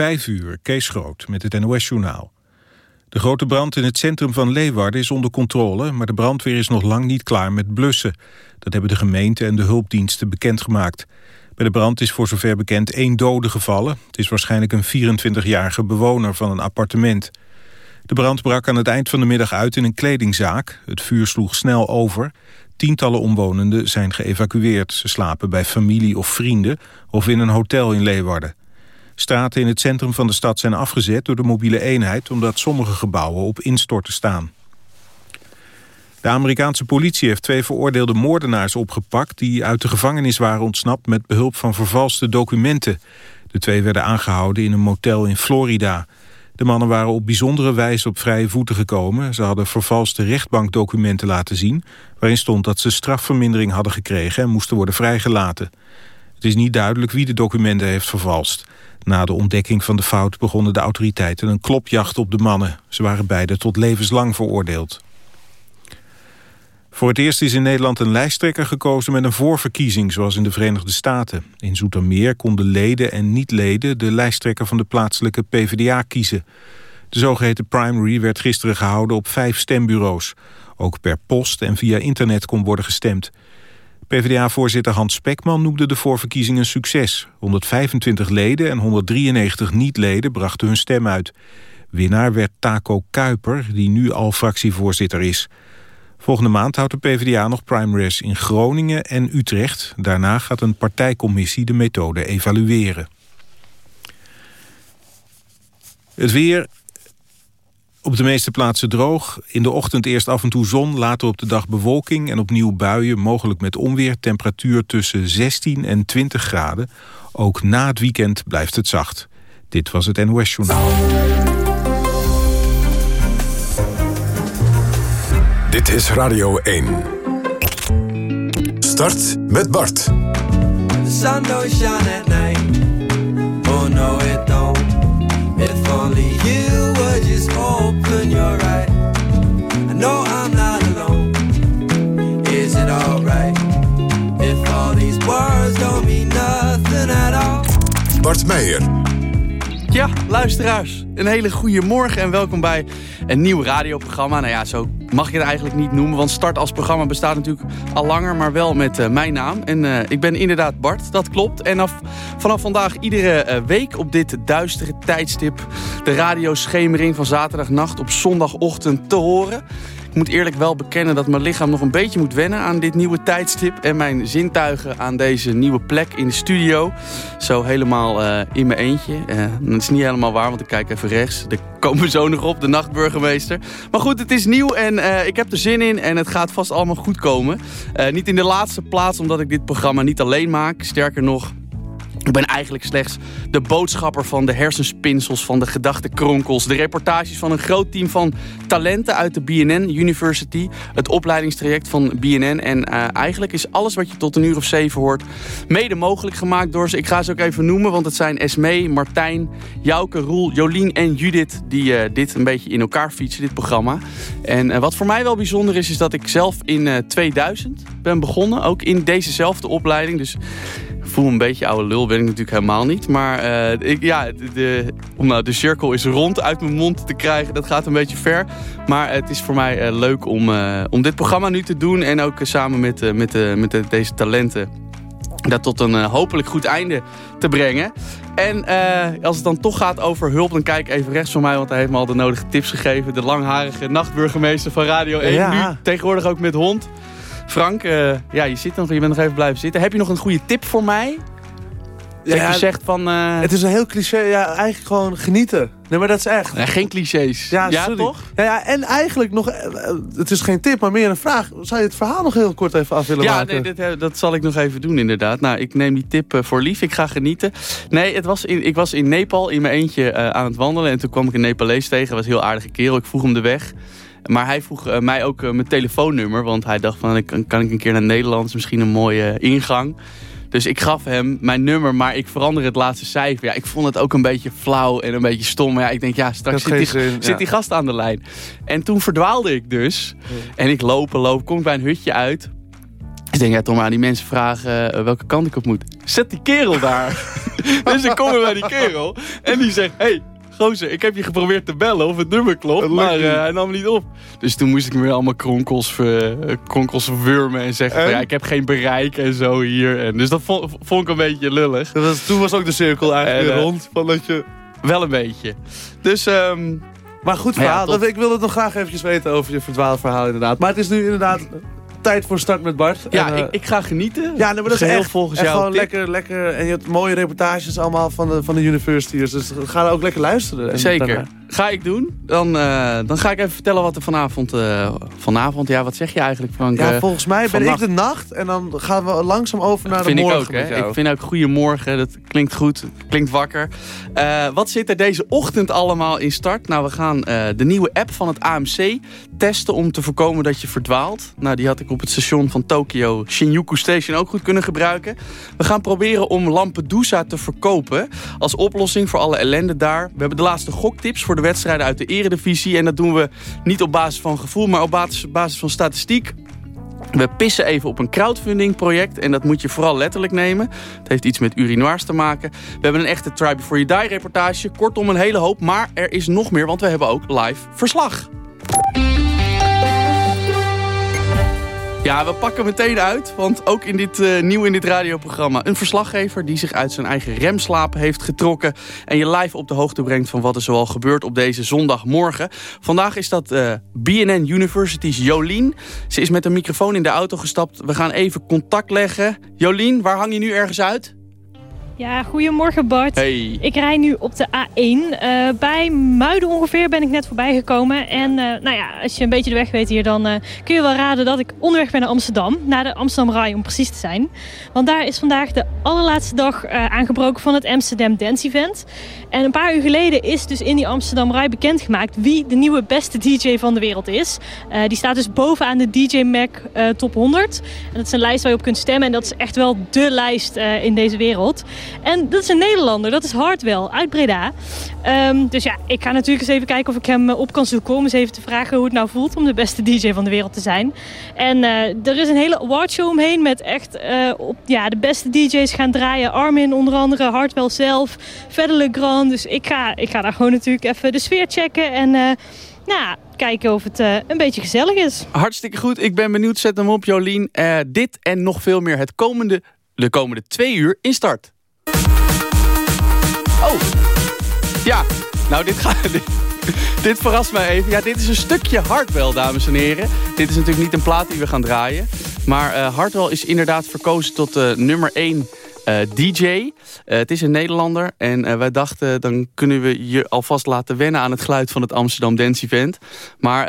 Vijf uur, Kees Groot, met het NOS-journaal. De grote brand in het centrum van Leeuwarden is onder controle... maar de brandweer is nog lang niet klaar met blussen. Dat hebben de gemeente en de hulpdiensten bekendgemaakt. Bij de brand is voor zover bekend één dode gevallen. Het is waarschijnlijk een 24-jarige bewoner van een appartement. De brand brak aan het eind van de middag uit in een kledingzaak. Het vuur sloeg snel over. Tientallen omwonenden zijn geëvacueerd. Ze slapen bij familie of vrienden of in een hotel in Leeuwarden. Straten in het centrum van de stad zijn afgezet door de mobiele eenheid... omdat sommige gebouwen op instorten staan. De Amerikaanse politie heeft twee veroordeelde moordenaars opgepakt... die uit de gevangenis waren ontsnapt met behulp van vervalste documenten. De twee werden aangehouden in een motel in Florida. De mannen waren op bijzondere wijze op vrije voeten gekomen. Ze hadden vervalste rechtbankdocumenten laten zien... waarin stond dat ze strafvermindering hadden gekregen... en moesten worden vrijgelaten. Het is niet duidelijk wie de documenten heeft vervalst. Na de ontdekking van de fout begonnen de autoriteiten een klopjacht op de mannen. Ze waren beide tot levenslang veroordeeld. Voor het eerst is in Nederland een lijsttrekker gekozen met een voorverkiezing, zoals in de Verenigde Staten. In Zoetermeer konden leden en niet-leden de lijsttrekker van de plaatselijke PvdA kiezen. De zogeheten primary werd gisteren gehouden op vijf stembureaus. Ook per post en via internet kon worden gestemd. PvdA-voorzitter Hans Spekman noemde de voorverkiezing een succes. 125 leden en 193 niet-leden brachten hun stem uit. Winnaar werd Taco Kuiper, die nu al fractievoorzitter is. Volgende maand houdt de PvdA nog primaries in Groningen en Utrecht. Daarna gaat een partijcommissie de methode evalueren. Het weer op de meeste plaatsen droog. In de ochtend eerst af en toe zon, later op de dag bewolking... en opnieuw buien, mogelijk met onweer. Temperatuur tussen 16 en 20 graden. Ook na het weekend blijft het zacht. Dit was het NOS Journaal. Dit is Radio 1. Start met Bart. The sun don't shine at night. Oh no, it don't. If only you would just open your eyes. I know I'm not alone. Is it alright? If all these words don't mean nothing at all. Bart Meijer. Ja, luisteraars, een hele goede morgen en welkom bij een nieuw radioprogramma. Nou ja, zo mag ik het eigenlijk niet noemen, want Start als programma bestaat natuurlijk al langer, maar wel met uh, mijn naam. En uh, ik ben inderdaad Bart, dat klopt. En af, vanaf vandaag iedere uh, week op dit duistere tijdstip de radioschemering van zaterdagnacht op zondagochtend te horen. Ik moet eerlijk wel bekennen dat mijn lichaam nog een beetje moet wennen aan dit nieuwe tijdstip. En mijn zintuigen aan deze nieuwe plek in de studio. Zo helemaal uh, in mijn eentje. Uh, dat is niet helemaal waar, want ik kijk even rechts. Daar komen we zo nog op, de nachtburgemeester. Maar goed, het is nieuw en uh, ik heb er zin in. En het gaat vast allemaal goed komen. niet in de laatste plaats omdat ik dit programma niet alleen maak. Sterker nog, ik ben eigenlijk slechts de boodschapper van de hersenspinsels, van de gedachtenkronkels. De reportages van een groot team van talenten uit de BNN University. Het opleidingstraject van BNN. En uh, eigenlijk is alles wat je tot een uur of zeven hoort mede mogelijk gemaakt door ze. Ik ga ze ook even noemen, want het zijn Esmee, Martijn, Jouke, Roel, Jolien en Judith... die uh, dit een beetje in elkaar fietsen, dit programma. En uh, wat voor mij wel bijzonder is, is dat ik zelf in 2000 ben begonnen. Ook in dezezelfde opleiding. Dus voel een beetje oude lul, ben ik natuurlijk helemaal niet. Maar uh, ik, ja, de, om nou de cirkel is rond uit mijn mond te krijgen, dat gaat een beetje ver. Maar het is voor mij uh, leuk om, uh, om dit programma nu te doen. En ook samen met, met, met deze talenten dat tot een hopelijk goed einde te brengen. En als het dan toch gaat over hulp, dan kijk even rechts van mij... want hij heeft me al de nodige tips gegeven. De langharige nachtburgemeester van Radio 1. Ja. Nu tegenwoordig ook met hond. Frank, uh, ja, je, zit nog, je bent nog even blijven zitten. Heb je nog een goede tip voor mij? Dat ja, je zegt van... Uh... Het is een heel cliché. Ja, eigenlijk gewoon genieten. Nee, maar dat is echt. Geen clichés. Ja, ja toch? Ja, ja, en eigenlijk nog... Eh, het is geen tip, maar meer een vraag. Zou je het verhaal nog heel kort even af willen ja, maken? Ja, nee, dat zal ik nog even doen inderdaad. Nou, ik neem die tip voor lief. Ik ga genieten. Nee, het was in, ik was in Nepal in mijn eentje uh, aan het wandelen. En toen kwam ik een Nepalees tegen. Was een heel aardige kerel. Ik vroeg hem de weg. Maar hij vroeg uh, mij ook uh, mijn telefoonnummer. Want hij dacht van, kan ik een keer naar Nederland? Misschien een mooie ingang. Dus ik gaf hem mijn nummer, maar ik verander het laatste cijfer. Ja, ik vond het ook een beetje flauw en een beetje stom. Maar ja, ik denk, ja, straks zit die, zin, zit die, gast aan de lijn. En toen verdwaalde ik dus. En ik lopen, loop, kom bij een hutje uit. Er denk, ja, Tom, aan die mensen vragen eh, welke kant ik op moet. Zet die kerel daar. dus ik kom bij die kerel. En die zegt, hey, gozer, ik heb je geprobeerd te bellen of het nummer klopt. Het Maar eh, hij nam niet op. Dus toen moest ik me weer allemaal kronkels, eh, kronkels wurmen. En zeggen, van, ja, ik heb geen bereik en zo hier. En dus dat vond, vond ik een beetje lullig. Dat was, toen was ook de cirkel eigenlijk En, weer eh, rond. Van dat je... Wel een beetje. Dus ehm, Maar goed ja, verhaal. ik wil het nog graag eventjes weten over je verdwaalde verhaal inderdaad. Maar het is nu inderdaad tijd voor start met Bart. ja, En, eh, ik, ik ga genieten. ja, nee, maar dat is echt, volgens jou. gewoon lekker, lekker. En je hebt mooie reportages allemaal van de, van de universities. Dus ga ook lekker luisteren. En Zeker. daarna- Ga ik doen. Dan, eh, dan ga ik even vertellen wat er vanavond... eh, vanavond, ja, wat zeg je eigenlijk, Frank? Ja, volgens mij ben vannacht- ik de nacht. En dan gaan we langzaam over naar vind de ik morgen ook, hè? jou. Ik vind ook goedemorgen. Dat klinkt goed. Klinkt wakker. Wat zit er deze ochtend allemaal in start? Nou, we gaan de nieuwe app van het AMC testen om te voorkomen dat je verdwaalt. Nou, die had ik op het station van Tokyo Shinjuku Station ook goed kunnen gebruiken. We gaan proberen om Lampedusa te verkopen als oplossing voor alle ellende daar. We hebben de laatste goktips voor de wedstrijden uit de eredivisie. En dat doen we niet op basis van gevoel, maar op basis, van statistiek. We pissen even op een crowdfunding project en dat moet je vooral letterlijk nemen. Het heeft iets met urinoirs te maken. We hebben een echte Try Before You Die reportage. Kortom een hele hoop, maar er is nog meer, want we hebben ook live verslag. Ja, we pakken meteen uit, want ook in dit, eh, nieuw in dit radioprogramma... een verslaggever die zich uit zijn eigen remslaap heeft getrokken... en je live op de hoogte brengt van wat er zoal gebeurt op deze zondagmorgen. Vandaag is dat eh, BNN University's Jolien. Ze is met een microfoon in de auto gestapt. We gaan even contact leggen. Jolien, waar hang je nu ergens uit? Ja, goedemorgen Bart. Hey. Ik rij nu op de A1. Eh, bij Muiden ongeveer ben ik net voorbij gekomen. En eh, nou ja, als je een beetje de weg weet hier, dan eh, kun je wel raden dat ik onderweg ben naar Amsterdam. Naar de Amsterdam Rai om precies te zijn. Want daar is vandaag de allerlaatste dag aangebroken van het Amsterdam Dance Event. En een paar uur geleden is dus in die Amsterdam Rai bekendgemaakt wie de nieuwe beste DJ van de wereld is. Die staat dus bovenaan de DJ Mac Top 100. En dat is een lijst waar je op kunt stemmen. En dat is echt wel dé lijst in deze wereld. En dat is een Nederlander, dat is Hartwell uit Breda. Ehm, dus ja, ik ga natuurlijk eens even kijken of ik hem eh, op kan zoeken. Om eens even te vragen hoe het nou voelt om de beste DJ van de wereld te zijn. En eh, er is een hele awardshow omheen met echt eh, op, ja, de beste DJ's gaan draaien. Armin onder andere, Hartwell zelf, Verder Legrand. Dus ik ga, ik ga daar gewoon natuurlijk even de sfeer checken. En nou, kijken of het een beetje gezellig is. Hartstikke goed, ik ben benieuwd. Zet hem op, Jolien. Eh, dit en nog veel meer het komende, de komende twee uur in start. Oh, ja. Nou, dit, gaat, dit, verrast mij even. Ja, dit is een stukje Hartwell, dames en heren. Dit is natuurlijk niet een plaat die we gaan draaien. Maar Hartwell is inderdaad verkozen tot eh, nummer 1 DJ. Eh, het is een Nederlander. En wij dachten, dan kunnen we je alvast laten wennen aan het geluid van het Amsterdam Dance Event. Maar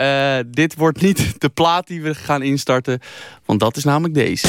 dit wordt niet de plaat die we gaan instarten. Want dat is namelijk deze.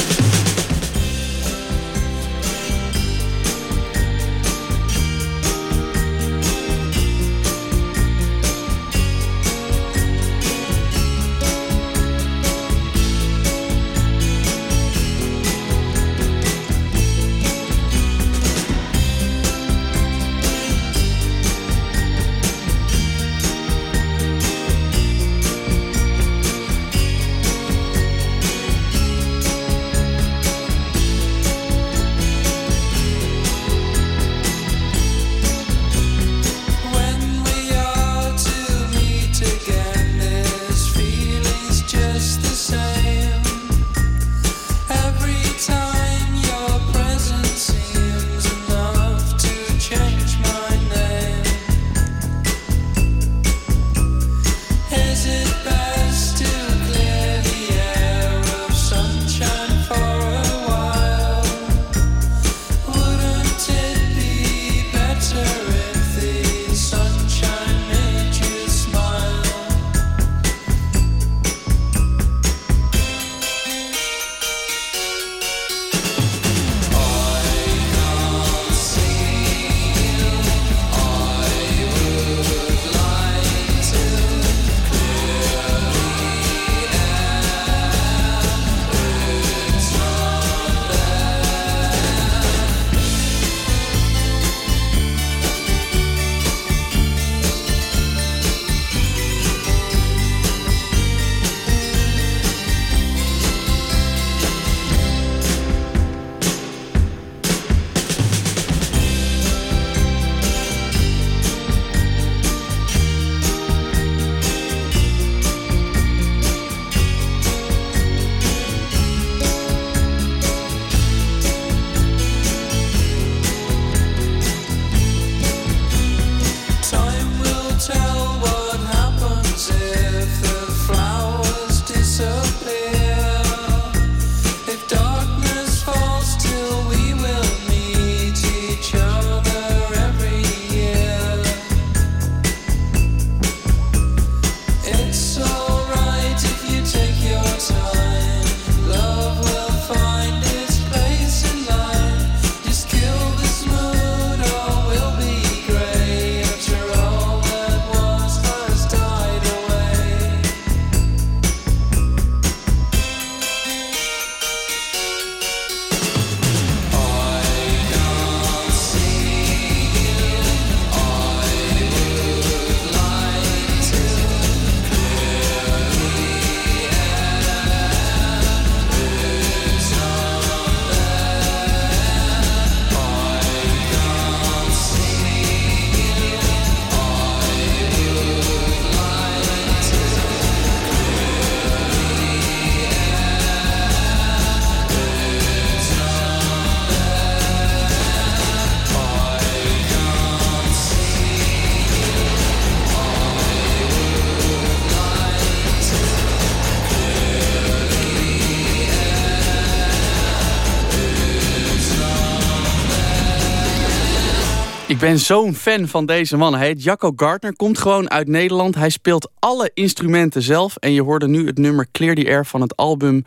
Ben zo'n fan van deze man. Hij heet Jacco Gardner, komt gewoon uit Nederland. Hij speelt alle instrumenten zelf. En je hoorde nu het nummer Clear the Air van het album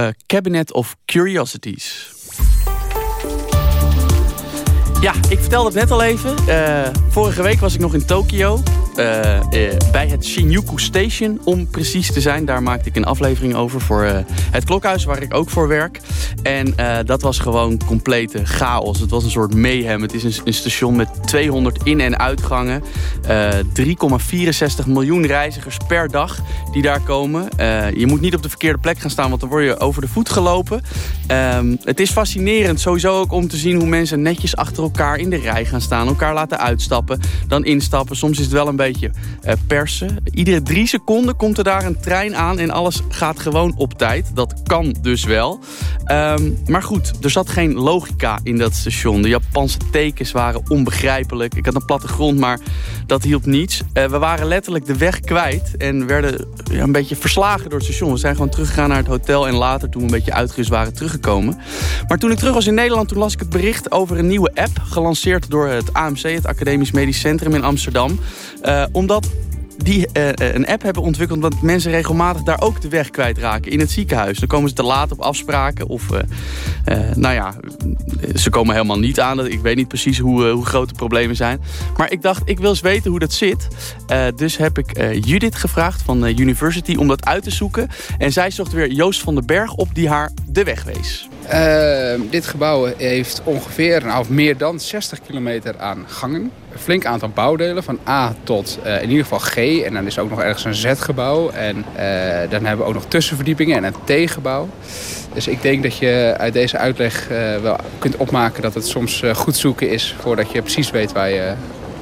uh, Cabinet of Curiosities. Ja, ik vertelde het net al even. Uh, vorige week was ik nog in Tokio. Uh, uh, bij het Shinjuku Station, om precies te zijn. Daar maakte ik een aflevering over voor het klokhuis, waar ik ook voor werk. En dat was gewoon complete chaos. Het was een soort mayhem. Het is een, een station met 200 in- en uitgangen. 3,64 miljoen reizigers per dag die daar komen. je moet niet op de verkeerde plek gaan staan, want dan word je over de voet gelopen. Um, het is fascinerend sowieso ook om te zien hoe mensen netjes achter elkaar in de rij gaan staan. Elkaar laten uitstappen, dan instappen. Soms is het wel een beetje uh, persen. Iedere drie seconden komt er daar een trein aan en alles gaat gewoon op tijd. Dat kan dus wel. Um, maar goed, er zat geen logica in dat station. De Japanse tekens waren onbegrijpelijk. Ik had een platte grond, maar dat hielp niets. Uh, we waren letterlijk de weg kwijt en werden ja, een beetje verslagen door het station. We zijn gewoon teruggegaan naar het hotel en later toen we een beetje uitgerust waren teruggekomen. Maar toen ik terug was in Nederland, toen las ik het bericht over een nieuwe app. Gelanceerd door het AMC, het Academisch Medisch Centrum in Amsterdam. Uh, omdat die uh, een app hebben ontwikkeld... omdat mensen regelmatig daar ook de weg kwijtraken in het ziekenhuis. Dan komen ze te laat op afspraken of... Uh, nou ja, ze komen helemaal niet aan. Ik weet niet precies hoe, hoe groot de problemen zijn. Maar ik dacht, ik wil eens weten hoe dat zit. dus heb ik Judith gevraagd van University om dat uit te zoeken. En zij zocht weer Joost van den Berg op die haar de weg wees. Uh, dit gebouw heeft ongeveer, nou, meer dan 60 kilometer aan gangen. Flink aantal bouwdelen, van A tot uh, in ieder geval G. En dan is er ook nog ergens een Z-gebouw. En uh, dan hebben we ook nog tussenverdiepingen en een T-gebouw. Dus ik denk dat je uit deze uitleg wel kunt opmaken dat het soms goed zoeken is... voordat je precies weet waar je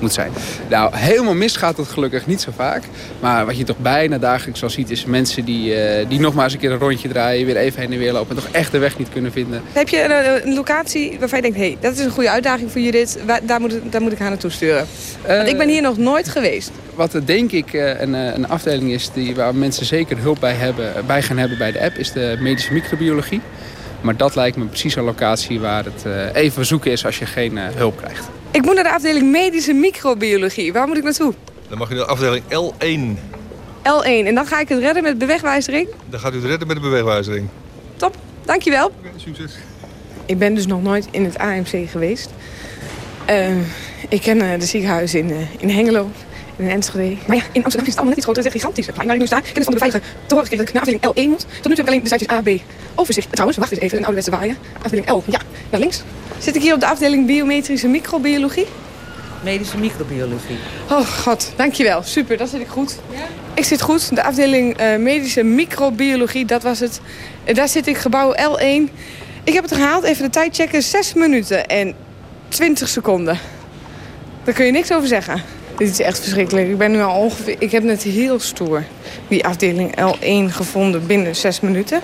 moet zijn. Nou, helemaal mis gaat het gelukkig niet zo vaak. Maar wat je toch bijna dagelijks al ziet... is mensen die, uh, die nog maar eens een keer een rondje draaien... weer even heen en weer lopen en toch echt de weg niet kunnen vinden. Heb je een, een locatie waarvan je denkt... hé, hey, dat is een goede uitdaging voor Judith. Daar moet, daar moet ik haar naartoe sturen. Uh, Want ik ben hier nog nooit geweest. Wat denk ik een, een afdeling is die, waar mensen zeker hulp bij, hebben, bij gaan hebben bij de app... is de medische microbiologie. Maar dat lijkt me precies een locatie waar het even zoeken is als je geen hulp krijgt. Ik moet naar de afdeling medische microbiologie. Waar moet ik naartoe? Dan mag je naar de afdeling L1. L1. En dan ga ik het redden met de bewegwijzering? Dan gaat u het redden met de bewegwijzering. Top. Dankjewel. Okay, succes. Ik ben dus nog nooit in het AMC geweest. Uh, ik ken uh, de ziekenhuizen in, uh, in Hengelo, in Enschede. Maar ja, in Amsterdam is het allemaal net iets groter. Het is gigantisch. Het plein waar ik nu sta. Ik heb van de beveiliging te horen gekregen dat ik naar afdeling L1 moet. Tot nu toe heb ik alleen de cijfers A, B. Overzicht. Trouwens, wacht eens even. Een ouderwetse waaien. Afdeling L. Ja, naar links. Zit ik hier op de afdeling biometrische microbiologie? Medische microbiologie. Oh god, dankjewel. Super, dat zit ik goed. Ja? Ik zit goed. De afdeling uh, medische microbiologie, dat was het. Uh, daar zit ik, gebouw L1. Ik heb het gehaald, even de tijd checken. 6 minuten en 20 seconden. Daar kun je niks over zeggen. Dit is echt verschrikkelijk. Ik ben nu al ongeveer... Ik heb net heel stoer die afdeling L1 gevonden binnen 6 minuten.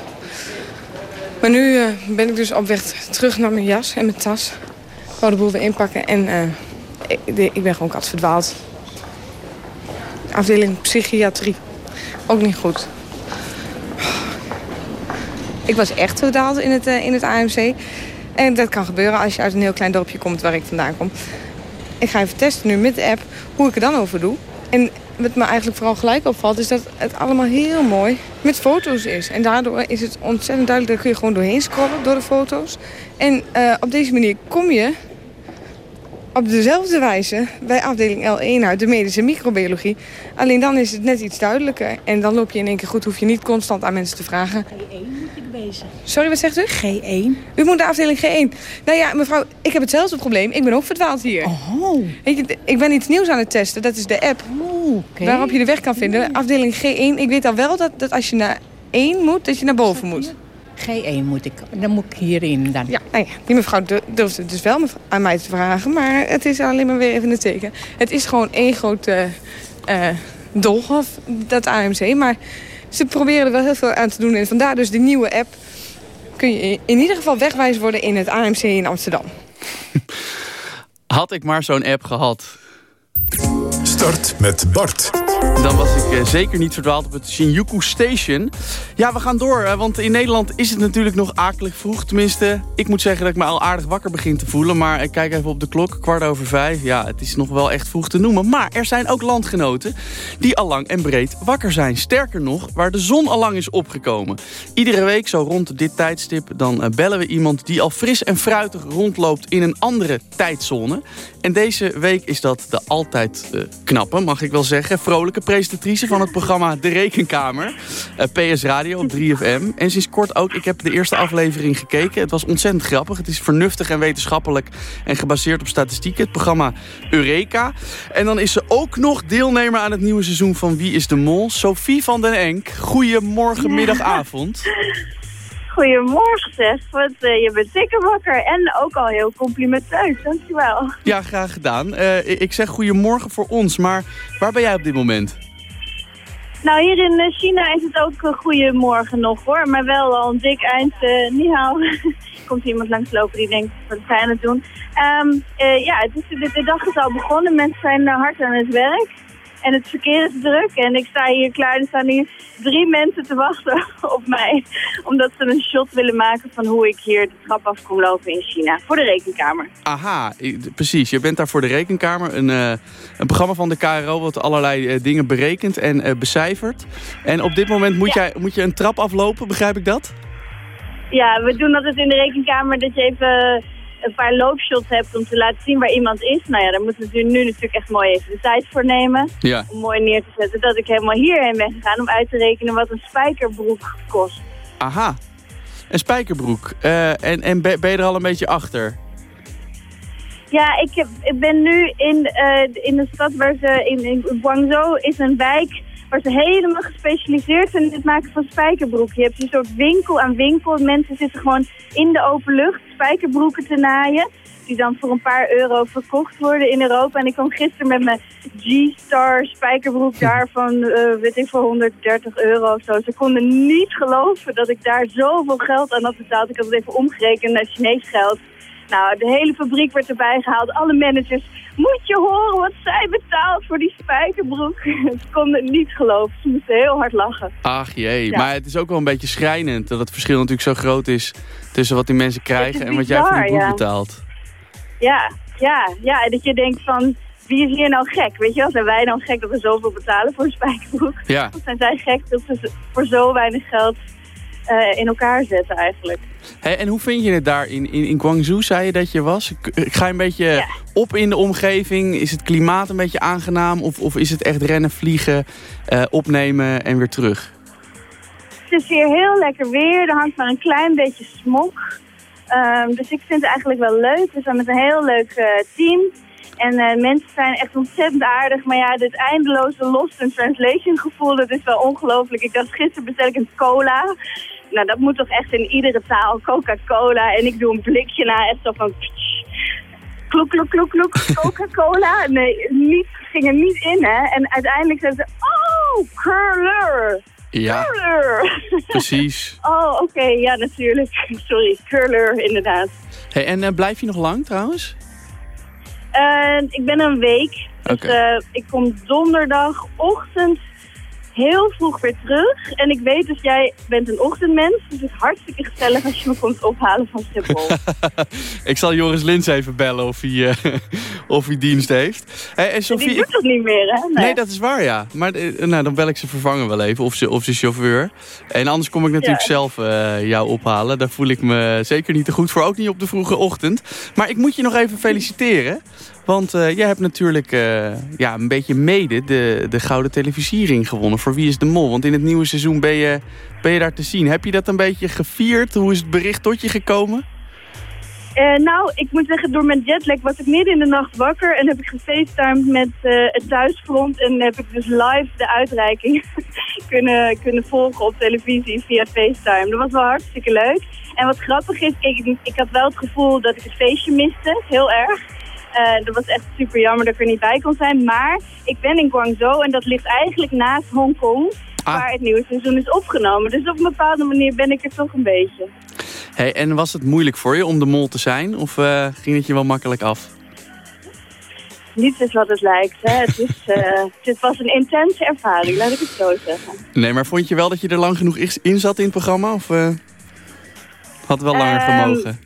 Maar nu uh, ben ik dus op weg terug naar mijn jas en mijn tas. Ik wou de boel weer inpakken en uh, ik, ik, ben gewoon kat verdwaald. Afdeling psychiatrie. Ook niet goed. Ik was echt verdwaald in het, uh, in het AMC. En dat kan gebeuren als je uit een heel klein dorpje komt waar ik vandaan kom. Ik ga even testen nu met de app hoe ik er dan over doe. En wat me eigenlijk vooral gelijk opvalt... is dat het allemaal heel mooi met foto's is. En daardoor is het ontzettend duidelijk... dat kun je gewoon doorheen scrollen door de foto's. En uh, op deze manier kom je op dezelfde wijze bij afdeling L1 uit de medische microbiologie. Alleen dan is het net iets duidelijker. En dan loop je in één keer goed, hoef je niet constant aan mensen te vragen. G1 moet ik wezen. Sorry, wat zegt u? G1. U moet de afdeling G1. Nou ja, mevrouw, ik heb hetzelfde probleem. Ik ben ook verdwaald hier. Oh. Weet je, ik ben iets nieuws aan het testen. Dat is de app. Oh, okay. Waarop je de weg kan vinden. Afdeling G1. Ik weet al wel dat, dat als je naar 1 moet, dat je naar boven moet. G1 moet ik, dan moet ik hierin dan. Ja, nou ja, die mevrouw durfde het dus wel aan mij te vragen. Maar het is alleen maar weer even een teken. Het is gewoon één grote uh, dolhof, dat AMC. Maar ze proberen er wel heel veel aan te doen. En vandaar dus de nieuwe app. Kun je in ieder geval wegwijs worden in het AMC in Amsterdam. Had ik maar zo'n app gehad. Start met Bart. Dan was ik eh, zeker niet verdwaald op het Shinjuku Station. Ja, we gaan door, want in Nederland is het natuurlijk nog akelig vroeg. Tenminste, ik moet zeggen dat ik me al aardig wakker begin te voelen. Maar ik kijk even op de klok, kwart over vijf. Ja, het is nog wel echt vroeg te noemen. Maar er zijn ook landgenoten die al lang en breed wakker zijn. Sterker nog, waar de zon al lang is opgekomen. Iedere week, zo rond dit tijdstip, dan eh, bellen we iemand... die al fris en fruitig rondloopt in een andere tijdzone. En deze week is dat de altijd eh, knappe, mag ik wel zeggen... vrolijke presentatrice van het programma De Rekenkamer. eh, PS Radio op 3FM. En sinds kort ook, ik heb de eerste aflevering gekeken. Het was ontzettend grappig. Het is vernuftig en wetenschappelijk en gebaseerd op statistieken. Het programma Eureka. En dan is ze ook nog deelnemer aan het nieuwe seizoen van Wie is de Mol? Sophie van den Enk. Goedemorgen, middag, avond. Goedemorgen, zeg. Wat, eh, je bent zeker wakker. En ook al heel complimenteus, dankjewel. Ja, graag gedaan. Eh, ik zeg goedemorgen voor ons, maar waar ben jij op dit moment? Nou, hier in eh, China is het ook een goedemorgen nog hoor. Maar wel al een dik eind. Uh, niet hou. Komt iemand langslopen die denkt, wat je aan het doen? Ehm, eh, ja, het is, de, de dag is al begonnen. Mensen zijn hard aan het werk. En het verkeer is druk. En ik sta hier klaar. Er staan hier drie mensen te wachten op mij. Omdat ze een shot willen maken van hoe ik hier de trap af kom lopen in China. Voor de rekenkamer. Aha, precies. Je bent daar voor de Rekenkamer. Een, eh, een programma van de KRO wat allerlei eh, dingen berekent en eh, becijfert. En op dit moment moet, jij, moet je een trap aflopen, begrijp ik dat? Ja, we doen altijd in de rekenkamer dat je even een paar loopshots hebt om te laten zien waar iemand is. Nou ja, daar moeten we nu natuurlijk echt mooi even de tijd voor nemen. Ja. Om mooi neer te zetten dat ik helemaal hierheen ben gegaan om uit te rekenen wat een spijkerbroek kost. Aha. Een spijkerbroek. Eh, en en ben je er al een beetje achter? Ja, ik, heb, ik ben nu in, eh, in de stad waar ze, in, in Guangzhou is een wijk waar ze helemaal gespecialiseerd zijn in het maken van spijkerbroeken. Je hebt een soort winkel aan winkel. Mensen zitten gewoon in de open lucht spijkerbroeken te naaien. Die dan voor een paar euro verkocht worden in Europa. En ik kwam gisteren met mijn G-Star spijkerbroek daar van, eh, weet ik voor 130 euro of zo. Ze konden niet geloven dat ik daar zoveel geld aan had betaald. Ik had het even omgerekend naar Chinees geld. Nou, de hele fabriek werd erbij gehaald. Alle managers. Moet je horen wat zij betaalt voor die spijkerbroek? Ze konden het niet geloven. Ze moesten heel hard lachen. Ach jee, Ja. maar het is ook wel een beetje schrijnend dat het verschil natuurlijk zo groot is tussen wat die mensen krijgen en wat jij voor die broek ja. betaalt. Ja, ja, ja. En dat je denkt van, wie is hier nou gek? Weet je wel, zijn wij nou gek dat we zoveel betalen voor een spijkerbroek? Ja. Of zijn zij gek dat ze voor zo weinig geld eh, in elkaar zetten eigenlijk? En hoe vind je het daar in, in, in Guangzhou, zei je dat je was? Ik, ga een beetje op in de omgeving. Is het klimaat een beetje aangenaam? Of, of is het echt rennen, vliegen, eh, opnemen en weer terug? Het is hier heel lekker weer. Er hangt maar een klein beetje smog. Ehm, dus ik vind het eigenlijk wel leuk. We zijn met een heel leuk eh, team. En mensen zijn echt ontzettend aardig. Maar ja, dit eindeloze lost in translation gevoel, dat is wel ongelooflijk. Ik dacht gisteren bestel ik een cola. Nou, dat moet toch echt in iedere taal. Coca-Cola. En ik doe een blikje na. Echt zo van... Kloek, kloek, kloek, kloek. Coca-Cola. Nee, niet, ging er niet in, hè. En uiteindelijk zeiden ze... Oh, curler. Ja, Curler. precies. Oh, oké. Ja, natuurlijk. Sorry. Curler, inderdaad. Hey, en eh, blijf je nog lang trouwens? Eh, ik ben een week. Dus Oké. eh, ik kom donderdagochtend heel vroeg weer terug. En ik weet dus jij bent een ochtendmens. Dus het is hartstikke gezellig als je me komt ophalen van Schiphol. Ik zal Joris Lins even bellen of hij, eh, of hij dienst heeft. Hey, en Sophie, Die doet dat niet meer, hè? Nee. dat is waar, ja. Maar eh, nou, dan bel ik ze vervangen wel even, of ze, of ze chauffeur. En anders kom ik natuurlijk Ja. zelf eh, jou ophalen. Daar voel ik me zeker niet te goed voor, ook niet op de vroege ochtend. Maar ik moet je nog even feliciteren. Want eh, jij hebt natuurlijk eh, ja, een beetje mede de, de Gouden Televisiering gewonnen. Voor Wie is de Mol? Want in het nieuwe seizoen ben je, ben je daar te zien. Heb je dat een beetje gevierd? Hoe is het bericht tot je gekomen? Eh, nou, ik moet zeggen, door mijn jetlag was ik midden in de nacht wakker en heb ik gefacetimed met het thuisfront en heb ik dus live de uitreiking kunnen, kunnen volgen op televisie via FaceTime. Dat was wel hartstikke leuk. En wat grappig is, ik had wel het gevoel dat ik het feestje miste, heel erg. Eh, dat was echt super jammer dat ik er niet bij kon zijn. Maar ik ben in Guangzhou en dat ligt eigenlijk naast Hongkong, waar het nieuwe seizoen is opgenomen. Dus op een bepaalde manier ben ik er toch een beetje. Hey, en was het moeilijk voor je om de mol te zijn? Of eh, ging het je wel makkelijk af? niets is wat het lijkt. Hè. Het, is, eh, het was een intense ervaring, laat ik het zo zeggen. Nee, maar vond je wel dat je er lang genoeg in zat in het programma? Of had het wel langer Ehm, gemogen?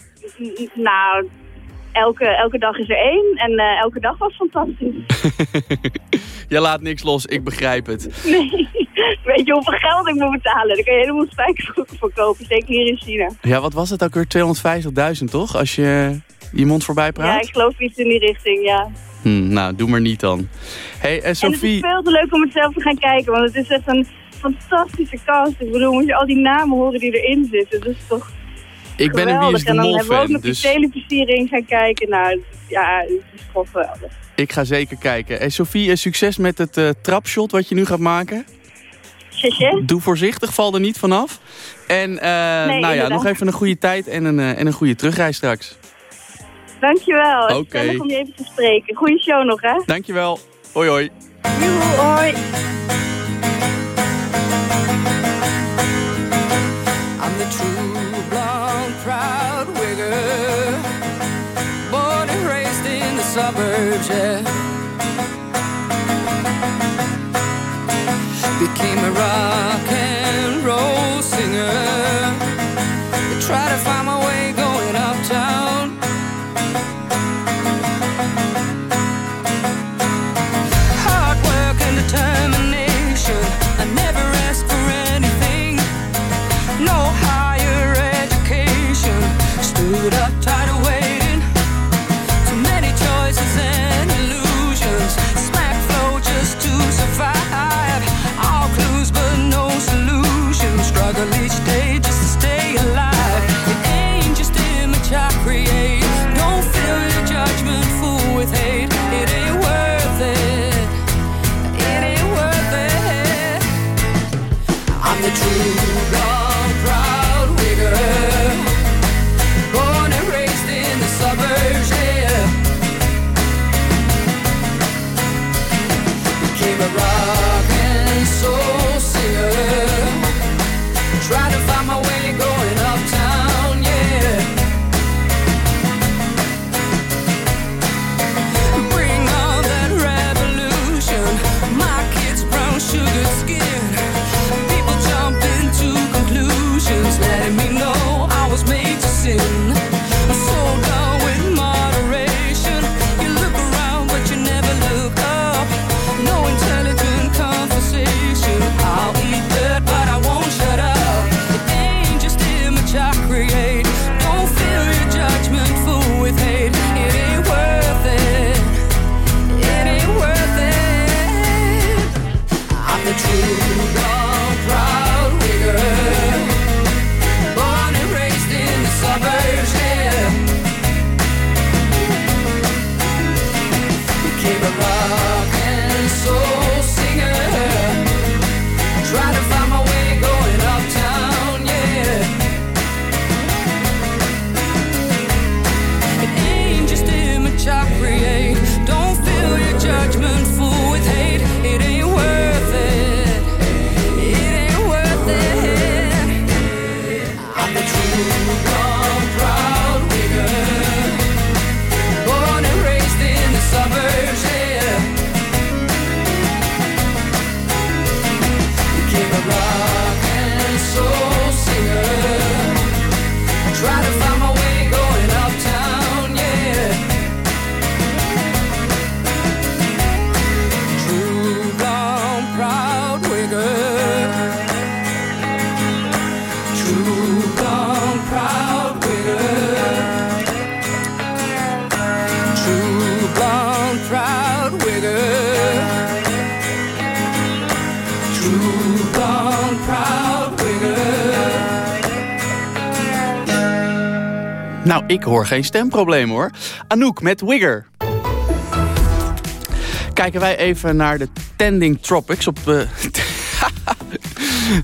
Nou, elke, elke dag is er één en eh, elke dag was fantastisch. Je laat niks los, ik begrijp het. Nee, weet je hoeveel geld ik moet betalen? Daar kan je helemaal spijkerbroeken voor kopen, zeker hier in China. Ja, wat was het ook weer? 250.000 toch? Als je je mond voorbij Ja, praat? ik geloof iets in die richting, ja. Hm, nou, doe maar niet dan. hey, eh, En het is Sophie... veel te leuk om het zelf te gaan kijken, want het is echt een fantastische cast. Ik bedoel, moet je al die namen horen die erin zitten. Dat is toch Ik ben een Wie is de En dan hebben we ook nog dus die televisering gaan kijken. Nou, ja, het is gewoon geweldig. ik ga zeker kijken. Hey, Sophie, eh, succes met het eh, trapshot wat je nu gaat maken. Sheshe? Doe voorzichtig, val er niet vanaf. En eh, nou ja, nog even een goede tijd en een, en een goede terugreis straks. Dankjewel. Oké. gezellig om je even te spreken. Goeie show nog, hè? Dankjewel. Hoi hoi. Joe, hoi. Suburbs, yeah. Became a rock and roll singer. Try to ik hoor geen stemprobleem hoor. Anouk met Wigger. Kijken wij even naar de Tending Tropics op... eh,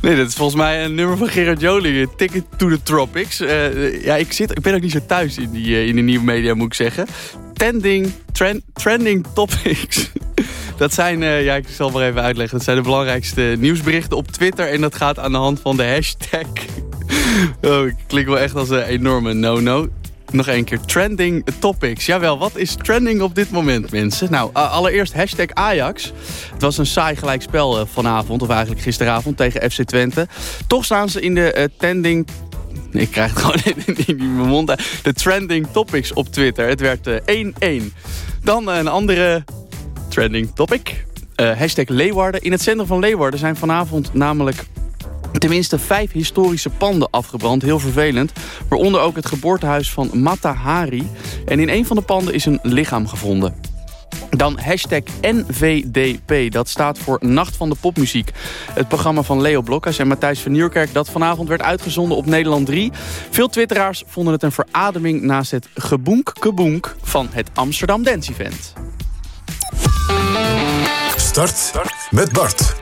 nee, dat is volgens mij een nummer van Gerard Joling. Ticket to the Tropics. Eh, ja, ik, zit, ik ben ook niet zo thuis in, die, eh, in de nieuwe media, moet ik zeggen. Tending, trend, Trending Topics. Dat zijn, eh, ja, ik zal maar even uitleggen. Dat zijn de belangrijkste nieuwsberichten op Twitter. En dat gaat aan de hand van de hashtag. Oh, ik klink wel echt als een enorme no-no. Nog één keer, trending topics. Jawel, wat is trending op dit moment, mensen? Nou, allereerst hashtag Ajax. Het was een saai gelijkspel eh, vanavond, of eigenlijk gisteravond, tegen FC Twente. Toch staan ze in de eh, trending... Ik krijg het gewoon in, mijn mond. De trending topics op Twitter. Het werd eh, 1-1. Dan eh, een andere trending topic. Eh, hashtag Leeuwarden. In het centrum van Leeuwarden zijn vanavond namelijk tenminste vijf historische panden afgebrand. Heel vervelend. Waaronder ook het geboortehuis van Mata Hari. En in een van de panden is een lichaam gevonden. Dan hashtag NVDP. Dat staat voor Nacht van de Popmuziek. Het programma van Leo Blokhuis en Matthijs van Nieuwkerk... dat vanavond werd uitgezonden op Nederland 3. Veel twitteraars vonden het een verademing... naast het geboenk keboenk van het Amsterdam Dance Event. Start met Bart.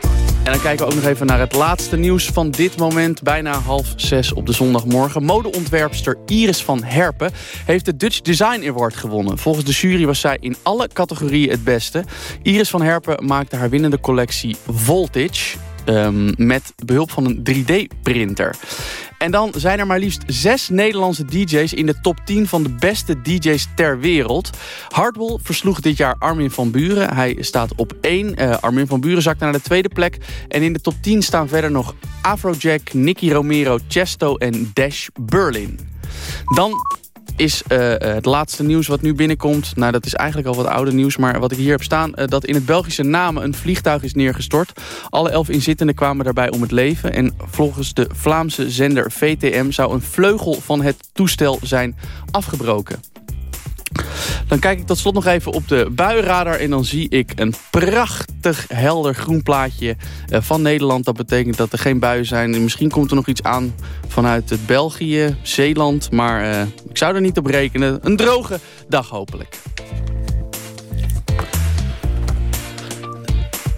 En dan kijken we ook nog even naar het laatste nieuws van dit moment. Bijna half zes op de zondagmorgen. Modeontwerpster Iris van Herpen heeft de Dutch Design Award gewonnen. Volgens de jury was zij in alle categorieën het beste. Iris van Herpen maakte haar winnende collectie Voltage... ehm, met behulp van een 3D-printer. En dan zijn er maar liefst zes Nederlandse DJ's in de top 10 van de beste DJ's ter wereld. Hardwell versloeg dit jaar Armin van Buren. Hij staat op 1. Eh, Armin van Buren zakte naar de tweede plek. En in de top 10 staan verder nog Afrojack, Nicky Romero, Chesto en Dash Berlin. Dan is eh, eh, het laatste nieuws wat nu binnenkomt. Nou, dat is eigenlijk al wat oude nieuws. Maar wat ik hier heb staan, eh, dat in het Belgische Namen een vliegtuig is neergestort. Alle elf inzittenden kwamen daarbij om het leven. En volgens de Vlaamse zender VTM zou een vleugel van het toestel zijn afgebroken. Dan kijk ik tot slot nog even op de buienradar en dan zie ik een prachtig helder groen plaatje eh, van Nederland. Dat betekent dat er geen buien zijn. En Misschien komt er nog iets aan vanuit het België, Zeeland, maar eh, ik zou er niet op rekenen. Een droge dag hopelijk.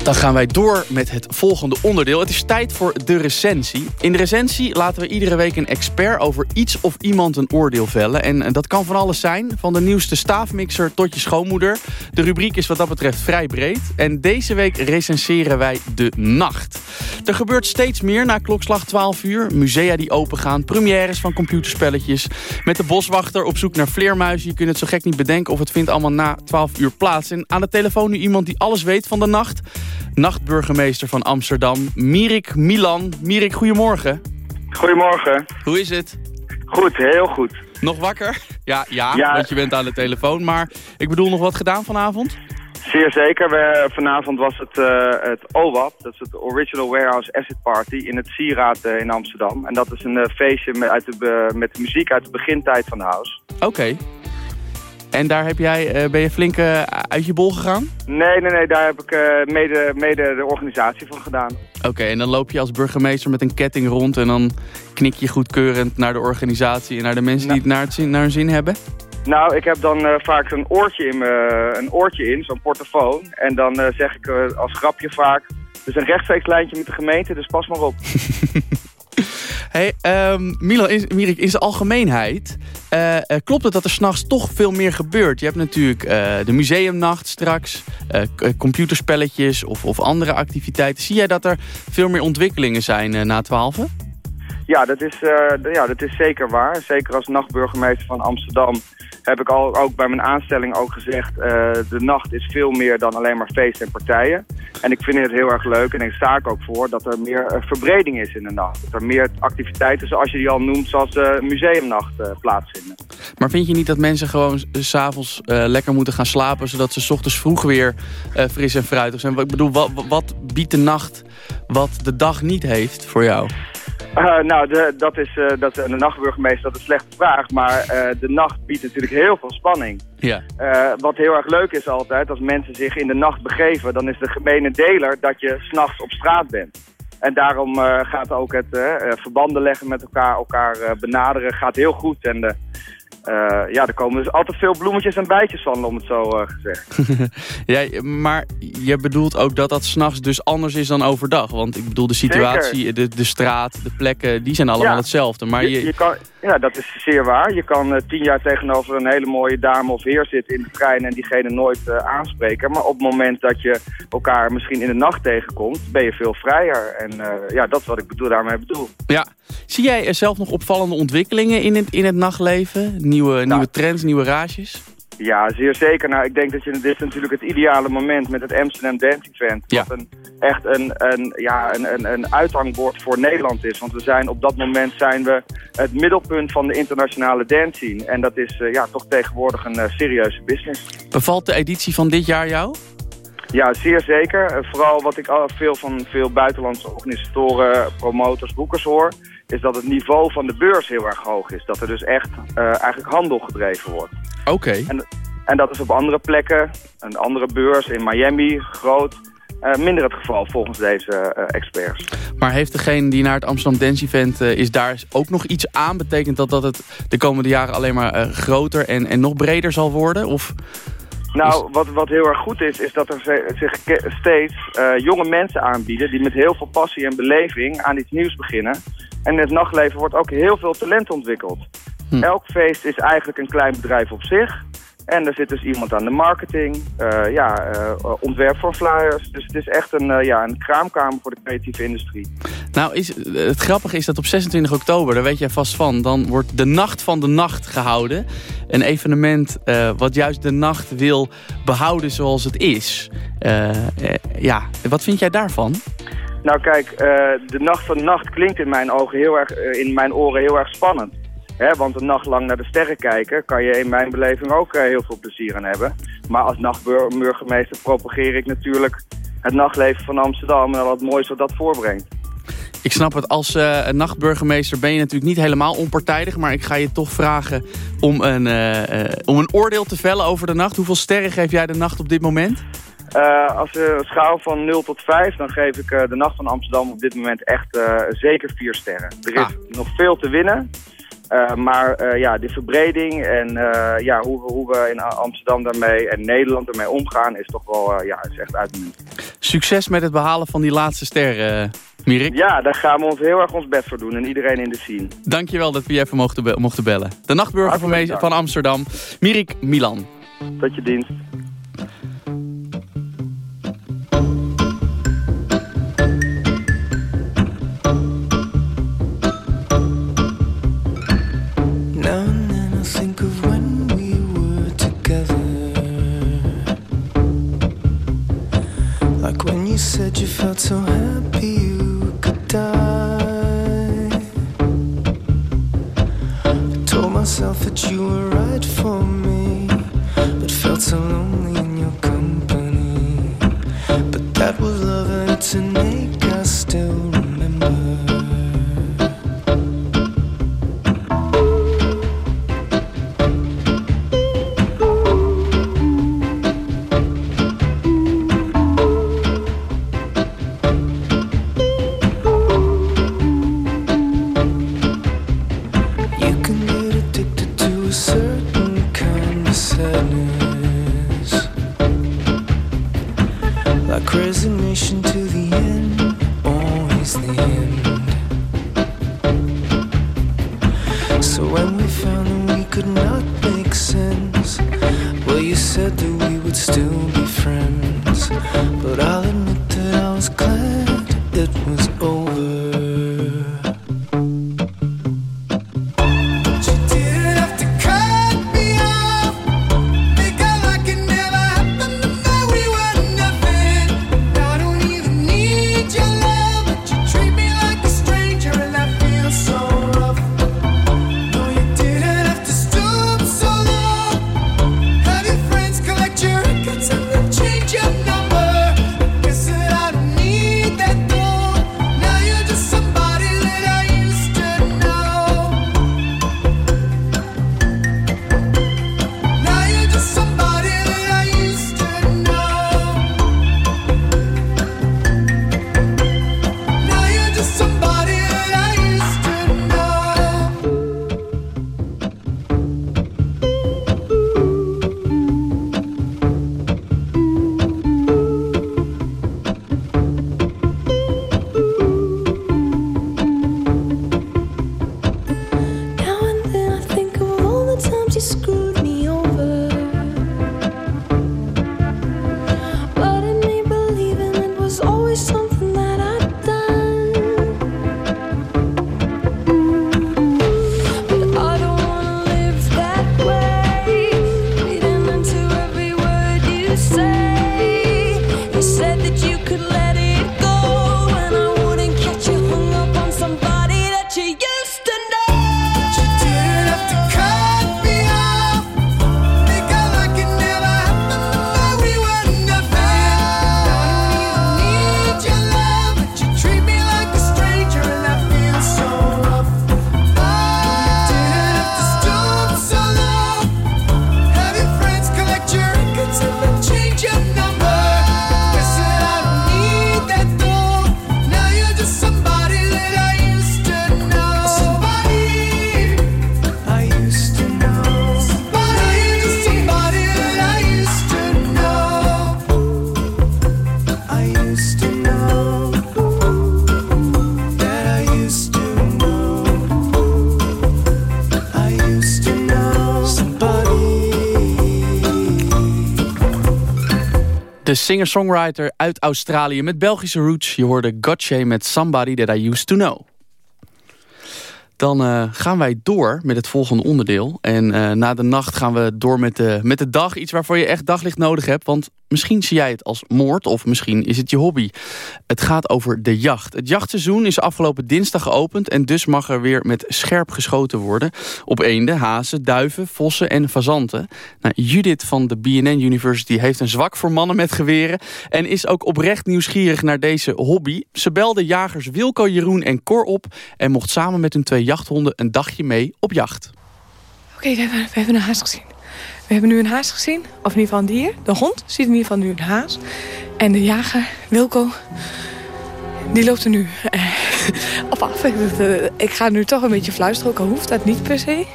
Dan gaan wij door met het volgende onderdeel. Het is tijd voor de recensie. In de recensie laten we iedere week een expert over iets of iemand een oordeel vellen. En eh, dat kan van alles zijn, van de nieuwste staafmixer tot je schoonmoeder. De rubriek is wat dat betreft vrij breed. En deze week recenseren wij de nacht. Er gebeurt steeds meer na klokslag 12 uur. Musea die opengaan, premières van computerspelletjes. Met de boswachter op zoek naar vleermuizen. Je kunt het zo gek niet bedenken of het vindt allemaal na 12 uur plaats. En aan de telefoon nu iemand die alles weet van de nacht. Nachtburgemeester van Amsterdam, Mirik Milan. Mirik, goedemorgen. Goedemorgen. Hoe is het? Goed, heel goed. Nog wakker? Ja, ja, Ja. want je bent aan de telefoon. Maar ik bedoel, nog wat gedaan vanavond? Zeer zeker. We, vanavond was het, eh, het OWAP, dat is het Original Warehouse Asset Party, in het Sieraad eh, in Amsterdam. En dat is een eh, feestje met, uit de, met muziek uit de begintijd van de house. Oké. En daar heb jij, eh, ben je flink eh, uit je bol gegaan? Nee, nee, nee, daar heb ik eh, mede, mede de organisatie van gedaan. Oké, en dan loop je als burgemeester met een ketting rond... en dan knik je goedkeurend naar de organisatie... en naar de mensen die het naar, het zin, naar hun zin hebben? Nou, ik heb dan vaak zo'n oortje in, me, een oortje in, zo'n portofoon. En dan zeg ik als grapje vaak, er is een rechtstreeks lijntje met de gemeente, dus pas maar op. Hey, ehm, Milan, in, Mirik, in zijn algemeenheid eh, eh, klopt het dat er s'nachts toch veel meer gebeurt? Je hebt natuurlijk eh, de museumnacht straks, computerspelletjes of, of andere activiteiten. Zie jij dat er veel meer ontwikkelingen zijn na 12? Ja dat, is, ja, dat is zeker waar. Zeker als nachtburgemeester van Amsterdam heb ik al, ook bij mijn aanstelling ook gezegd... eh, de nacht is veel meer dan alleen maar feesten en partijen. En ik vind het heel erg leuk en ik sta ik ook voor dat er meer eh, verbreding is in de nacht. Dat er meer activiteiten, zoals je die al noemt, zoals eh, museumnacht plaatsvinden. Maar vind je niet dat mensen gewoon s'avonds lekker moeten gaan slapen... zodat ze 's ochtends vroeg weer fris en fruitig zijn? Ik bedoel, wat, wat biedt de nacht wat de dag niet heeft voor jou? Eh, nou, de, dat is eh, dat, de nachtburgemeester, dat is een slechte vraag. Maar eh, de nacht biedt natuurlijk heel veel spanning. Ja. Eh, wat heel erg leuk is altijd, als mensen zich in de nacht begeven... dan is de gemene deler dat je s'nachts op straat bent. En daarom eh, gaat ook het eh, eh, verbanden leggen met elkaar, elkaar eh, benaderen, gaat heel goed. En eh, ja, er komen dus altijd veel bloemetjes en bijtjes van, om het zo eh, gezegd. ja, maar je bedoelt ook dat dat s'nachts dus anders is dan overdag. Want ik bedoel, de situatie, de, de straat, de plekken, die zijn allemaal Ja. hetzelfde. Maar je, je, kan, ja, dat is zeer waar. Je kan eh, tien jaar tegenover een hele mooie dame of heer zitten in de trein en diegene nooit eh, aanspreken. Maar op het moment dat je elkaar misschien in de nacht tegenkomt, ben je veel vrijer. En eh, ja, dat is wat ik bedoel, daarmee bedoel. Ja. Zie jij er zelf nog opvallende ontwikkelingen in het, in het nachtleven? Nieuwe, nieuwe trends, nieuwe rages? Ja, zeer zeker. Nou, ik denk dat je, dit is natuurlijk het ideale moment met het Amsterdam Dance Event. Ja. Wat een, echt een, een, ja, een, een, een uithangbord voor Nederland is. Want we zijn op dat moment zijn we het middelpunt van de internationale dance scene. En dat is eh, ja, toch tegenwoordig een eh, serieuze business. Bevalt de editie van dit jaar jou? Ja, zeer zeker. Eh, vooral wat ik al veel van veel buitenlandse organisatoren, promotors, boekers hoor... is dat het niveau van de beurs heel erg hoog is. Dat er dus echt eh, eigenlijk handel gedreven wordt. Oké. En, en dat is op andere plekken, een andere beurs in Miami, groot... eh, minder het geval volgens deze eh, experts. Maar heeft degene die naar het Amsterdam Dance Event is daar ook nog iets aan? Betekent dat dat het de komende jaren alleen maar groter en, en nog breder zal worden? Of... Nou, wat, wat heel erg goed is, is dat er zich steeds eh, jonge mensen aanbieden... die met heel veel passie en beleving aan iets nieuws beginnen. En in het nachtleven wordt ook heel veel talent ontwikkeld. Elk feest is eigenlijk een klein bedrijf op zich. En er zit dus iemand aan de marketing, eh, ja, eh, ontwerp voor flyers. Dus het is echt een, eh, ja, een kraamkamer voor de creatieve industrie. Nou, is, het grappige is dat op 26 oktober, daar weet jij vast van... dan wordt de Nacht van de Nacht gehouden. Een evenement eh, wat juist de nacht wil behouden zoals het is. Eh, eh, ja, wat vind jij daarvan? Nou kijk, eh, de nacht van de nacht klinkt in mijn, ogen heel erg, eh, in mijn oren heel erg spannend. Hè, want een nacht lang naar de sterren kijken kan je in mijn beleving ook eh, heel veel plezier aan hebben. Maar als nachtburgemeester propageer ik natuurlijk het nachtleven van Amsterdam en wat moois wat dat voorbrengt. Ik snap het, als eh, nachtburgemeester ben je natuurlijk niet helemaal onpartijdig... maar ik ga je toch vragen om een, eh, om een oordeel te vellen over de nacht. Hoeveel sterren geef jij de nacht op dit moment? Als een schaal van 0 tot 5, dan geef ik de Nacht van Amsterdam op dit moment echt zeker 4 sterren. Er is nog veel te winnen. Eh, maar eh, ja, de verbreding en eh, ja, hoe, we, hoe we in Amsterdam daarmee en Nederland ermee omgaan is toch wel ja, is echt uitmuntend. Succes met het behalen van die laatste ster, Mirik. Ja, daar gaan we ons heel erg ons best voor doen en iedereen in de scene. Dankjewel dat we je even mochten, be- mochten bellen. De nachtburgemeester van Amsterdam, Mirik Milan. Tot je dienst. Singer-songwriter uit Australië met Belgische roots. Je hoorde Gotche met Somebody That I Used To Know. Dan uh, gaan wij door met het volgende onderdeel. En uh, na de nacht gaan we door met de, met de dag. Iets waarvoor je echt daglicht nodig hebt. Want misschien zie jij het als moord of misschien is het je hobby. Het gaat over de jacht. Het jachtseizoen is afgelopen dinsdag geopend... en dus mag er weer met scherp geschoten worden... op eenden, hazen, duiven, vossen en fazanten. Nou, Judith van de BNN University heeft een zwak voor mannen met geweren... en is ook oprecht nieuwsgierig naar deze hobby. Ze belde jagers Wilco, Jeroen en Cor op... en mocht samen met hun twee jachthonden een dagje mee op jacht. Oké, okay, we, hebben een haas gezien. We hebben nu een haas gezien, of in ieder geval een dier. De hond ziet in ieder geval nu een haas. En de jager, Wilco, die loopt er nu eh, op af. Ik ga nu toch een beetje fluisteren, ook al hoeft dat niet per se.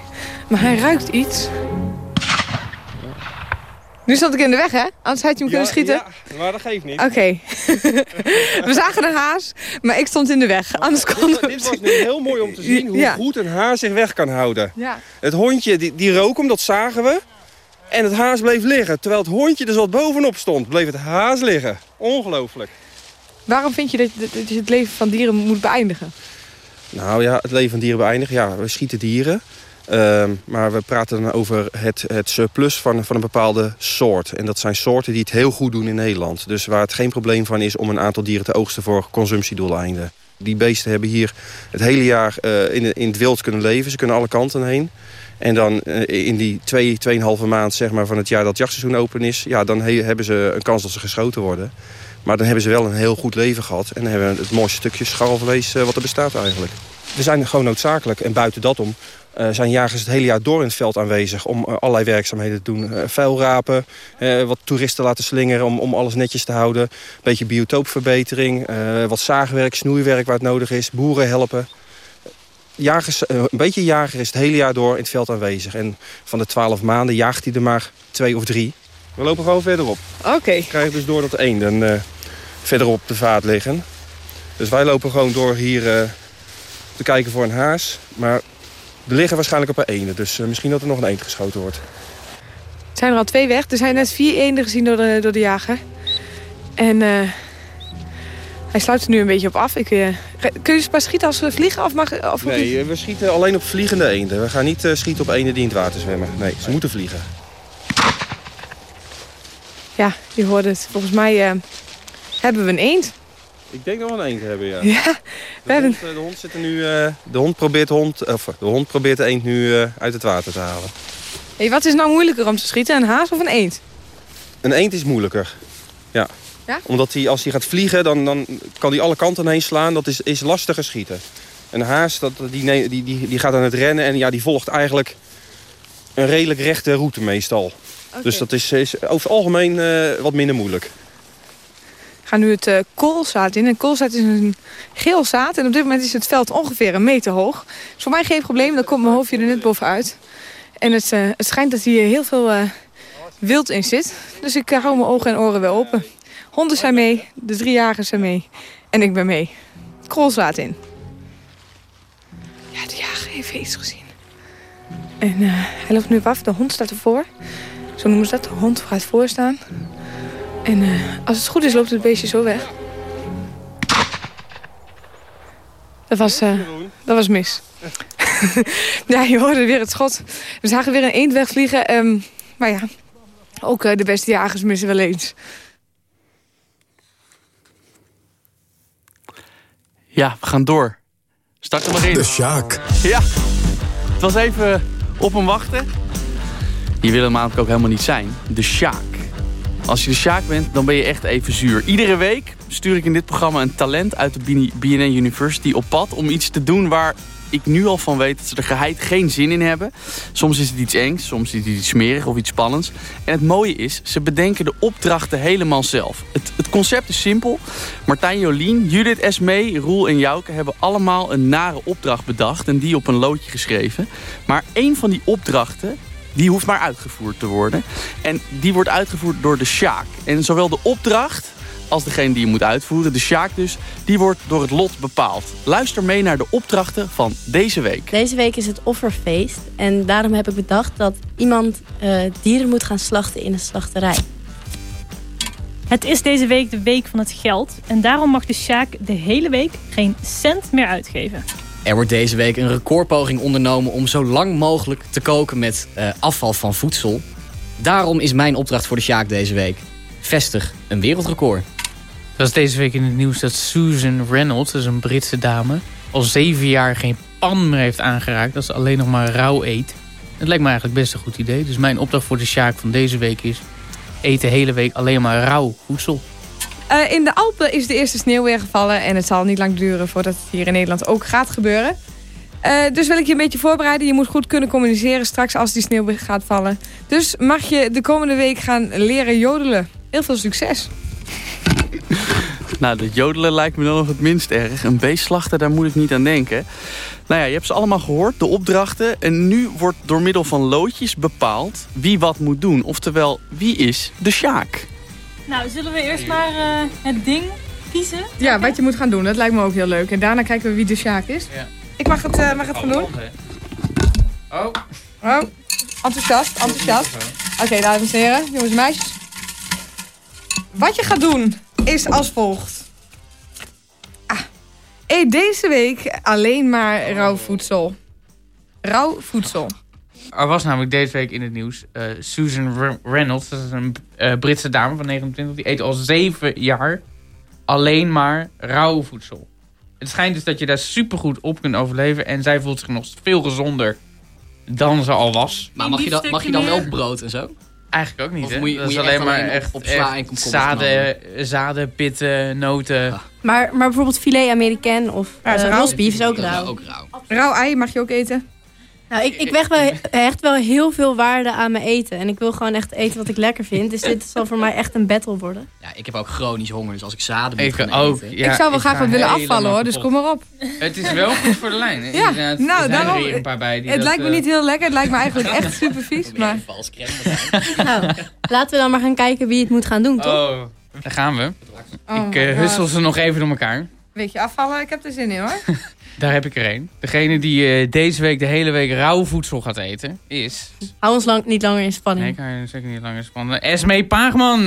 Maar hij ruikt iets. Nu stond ik in de weg, hè? Anders had je hem kunnen schieten. Ja, maar dat geeft niet. Oké. we zagen een haas, maar ik stond in de weg. Anders kon dit, dit was nu heel mooi om te zien hoe ja. goed een haas zich weg kan houden. Ja. Het hondje, die, die rook hem, dat zagen we. En het haas bleef liggen. Terwijl het hondje dus wat bovenop stond, bleef het haas liggen. Ongelooflijk. Waarom vind je dat, dat je het leven van dieren moet beëindigen? Nou ja, het leven van dieren beëindigen. Ja, we schieten dieren. Uh, maar we praten dan over het, het surplus van, van een bepaalde soort. En dat zijn soorten die het heel goed doen in Nederland. Dus waar het geen probleem van is om een aantal dieren te oogsten voor consumptiedoeleinden. Die beesten hebben hier het hele jaar uh, in, in het wild kunnen leven. Ze kunnen alle kanten heen. En dan uh, in die twee, tweeënhalve maand zeg maar, van het jaar dat het jachtseizoen open is... Ja, dan he, hebben ze een kans dat ze geschoten worden. Maar dan hebben ze wel een heel goed leven gehad. En dan hebben we het mooiste stukje scharrelvlees uh, wat er bestaat eigenlijk. We zijn gewoon noodzakelijk. En buiten dat om uh, zijn jagers het hele jaar door in het veld aanwezig... om allerlei werkzaamheden te doen. Uh, vuil rapen, wat toeristen laten slingeren om, om alles netjes te houden. Een beetje biotoopverbetering, wat zaagwerk, snoeiwerk waar het nodig is. Boeren helpen. Jagers, een beetje jager is het hele jaar door in het veld aanwezig. En van de twaalf maanden jaagt hij er maar twee of drie. We lopen gewoon verderop. Oké. Okay. Krijg dus door dat de eenden verderop de vaart liggen. Dus wij lopen gewoon door hier te kijken voor een haas. Maar er liggen waarschijnlijk op een eenden, dus uh, misschien dat er nog een eend geschoten wordt. Er zijn er al twee weg. Er zijn net vier eenden gezien door de, door de jager. En uh, hij sluit er nu een beetje op af. Ik, uh, kun je pas schieten als we vliegen? Of mag, of nee, we schieten alleen op vliegende eenden. We gaan niet schieten op eenden die in het water zwemmen. Nee, ze moeten vliegen. Ja, je hoort het. Volgens mij hebben we een eend. Ik denk dat we een eend hebben, ja. ja de, we hond, hebben... de hond zit er nu. De hond probeert de hond, of, de hond probeert de eend nu uit het water te halen. Hey, wat is nou moeilijker om te schieten, een haas of een eend? Een eend is moeilijker. Ja. Ja? Omdat hij, als hij gaat vliegen, dan, dan kan hij alle kanten heen slaan. Dat is, is lastiger schieten. Een haas, dat, die, die, die, die gaat aan het rennen en ja, die volgt eigenlijk een redelijk rechte route meestal. Okay. Dus dat is, is over het algemeen uh, wat minder moeilijk gaan nu het uh, koolzaad in. En koolzaad is een geel zaad. En op dit moment is het veld ongeveer een meter hoog. Dus voor mij geen probleem. Dan komt mijn hoofdje er net bovenuit. En het, uh, het schijnt dat hier heel veel wild in zit. Dus ik hou mijn ogen en oren wel open. Honden zijn mee. De drie jagers zijn mee. En ik ben mee. Koolzaad in. Ja, de jager heeft iets gezien. En hij loopt nu af. De hond staat ervoor. Zo noemen ze dat. De hond gaat voorstaan. En uh, als het goed is, loopt het beestje zo weg. Dat was, uh, dat was mis. ja, je hoorde weer het schot. We zagen weer een eend wegvliegen. Um, maar ja, ook de beste jagers missen wel eens. Ja, we gaan door. Start er maar in. De Sjaak. Ja, het was even op hem wachten. Je wil hem namelijk ook helemaal niet zijn. De Sjaak. Als je de Sjaak bent, dan ben je echt even zuur. Iedere week stuur ik in dit programma een talent uit de BNN University op pad... om iets te doen waar ik nu al van weet dat ze er geheid geen zin in hebben. Soms is het iets engs, soms is het iets smerig of iets spannends. En het mooie is, ze bedenken de opdrachten helemaal zelf. Het, het concept is simpel. Martijn Jolien, Judith Esmee, Roel en Jouke hebben allemaal een nare opdracht bedacht... en die op een loodje geschreven. Maar één van die opdrachten die hoeft maar uitgevoerd te worden. En die wordt uitgevoerd door de Sjaak. En zowel de opdracht als degene die je moet uitvoeren, de Sjaak dus, die wordt door het lot bepaald. Luister mee naar de opdrachten van deze week. Deze week is het offerfeest. En daarom heb ik bedacht dat iemand uh, dieren moet gaan slachten in een slachterij. Het is deze week de week van het geld. En daarom mag de Sjaak de hele week geen cent meer uitgeven. Er wordt deze week een recordpoging ondernomen om zo lang mogelijk te koken met eh, afval van voedsel. Daarom is mijn opdracht voor de Sjaak deze week. Vestig een wereldrecord. Is deze week in het nieuws dat Susan Reynolds, is een Britse dame, al zeven jaar geen pan meer heeft aangeraakt. Dat ze alleen nog maar rauw eet. Het lijkt me eigenlijk best een goed idee. Dus mijn opdracht voor de Sjaak van deze week is... eet de hele week alleen maar rauw voedsel. Eh, in de Alpen is de eerste sneeuw weer gevallen. En het zal niet lang duren voordat het hier in Nederland ook gaat gebeuren. Eh, dus wil ik je een beetje voorbereiden. Je moet goed kunnen communiceren straks als die sneeuw gaat vallen. Dus mag je de komende week gaan leren jodelen. Heel veel succes. Nou, de jodelen lijkt me dan nog het minst erg. Een beestslachter, daar moet ik niet aan denken. Nou ja, je hebt ze allemaal gehoord, de opdrachten. En nu wordt door middel van loodjes bepaald wie wat moet doen. Oftewel, wie is de Sjaak? Nou, zullen we eerst maar eh, het ding kiezen? Ja, wat je moet gaan doen. Dat lijkt me ook heel leuk. En daarna kijken we wie de Sjaak is. Ja. Ik mag het, eh, mag het gaan doen. Oh. Oh, enthousiast, enthousiast. Oké, dames en heren, jongens en meisjes. Wat je gaat doen is als volgt. Ah, eet deze week alleen maar rauw voedsel. Rauw voedsel. Er was namelijk deze week in het nieuws eh, Susan Re- Reynolds, dat is een eh, Britse dame van 29, die eet al zeven jaar alleen maar rauw voedsel. Het schijnt dus dat je daar supergoed op kunt overleven en zij voelt zich nog veel gezonder dan ze al was. Maar mag je, mag je dan wel brood en zo? Eigenlijk ook niet, Of hè? moet je- dat moet is alleen maar echt, op sla en zaden, zaden, pitten, noten. Maar, maar bijvoorbeeld filet Amerikaan of Ja, is uh, rauw. rosbief is ook ook rauw. Rauw ei mag je ook eten. Nou, ik, ik weg wel, echt wel heel veel waarde aan mijn eten. En ik wil gewoon echt eten wat ik lekker vind. Dus dit zal voor mij echt een battle worden. Ja, ik heb ook chronisch honger, dus als ik zaden moet Ik gaan ook. eten... Ja, ik zou wel graag wat willen afvallen hoor, dus kom maar op. Het is wel goed voor de lijn. hè? Ja, Inderdaad, nou, er zijn er daarom- een paar bij die Het dat, lijkt me eh, niet heel lekker, het lijkt me eigenlijk echt super vies. Maar... Nou, laten we dan maar gaan kijken wie het moet gaan doen, toch? Oh, daar gaan we. Oh ik God. hussel ze nog even door elkaar. Weet je, afvallen, ik heb er zin in hoor. Daar heb ik er één. Degene die eh, deze week de hele week rauw voedsel gaat eten is... Hou ons lang, niet langer in Nee, spanning. ik ga zeker niet langer spannen. Esmee Paagman.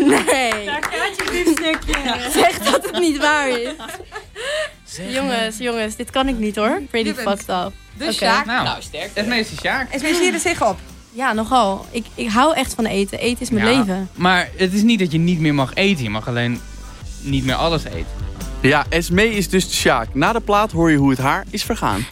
Nee. Daar gaat je biefstukje. Zeg dat het niet waar is. Jongens, jongens, dit kan ik niet hoor. Pretty fucked up. de Oké. Sjaak. Nou, Nou, sterk. Esmee is de Sjaak. En zie je er zich op? Ja, nogal. Ik, ik hou echt van eten. Eten is mijn Ja, leven. Maar het is niet dat je niet meer mag eten. Je mag alleen niet meer alles eten. Ja, Esmee is dus de Sjaak. Na de plaat hoor je hoe het haar is vergaan.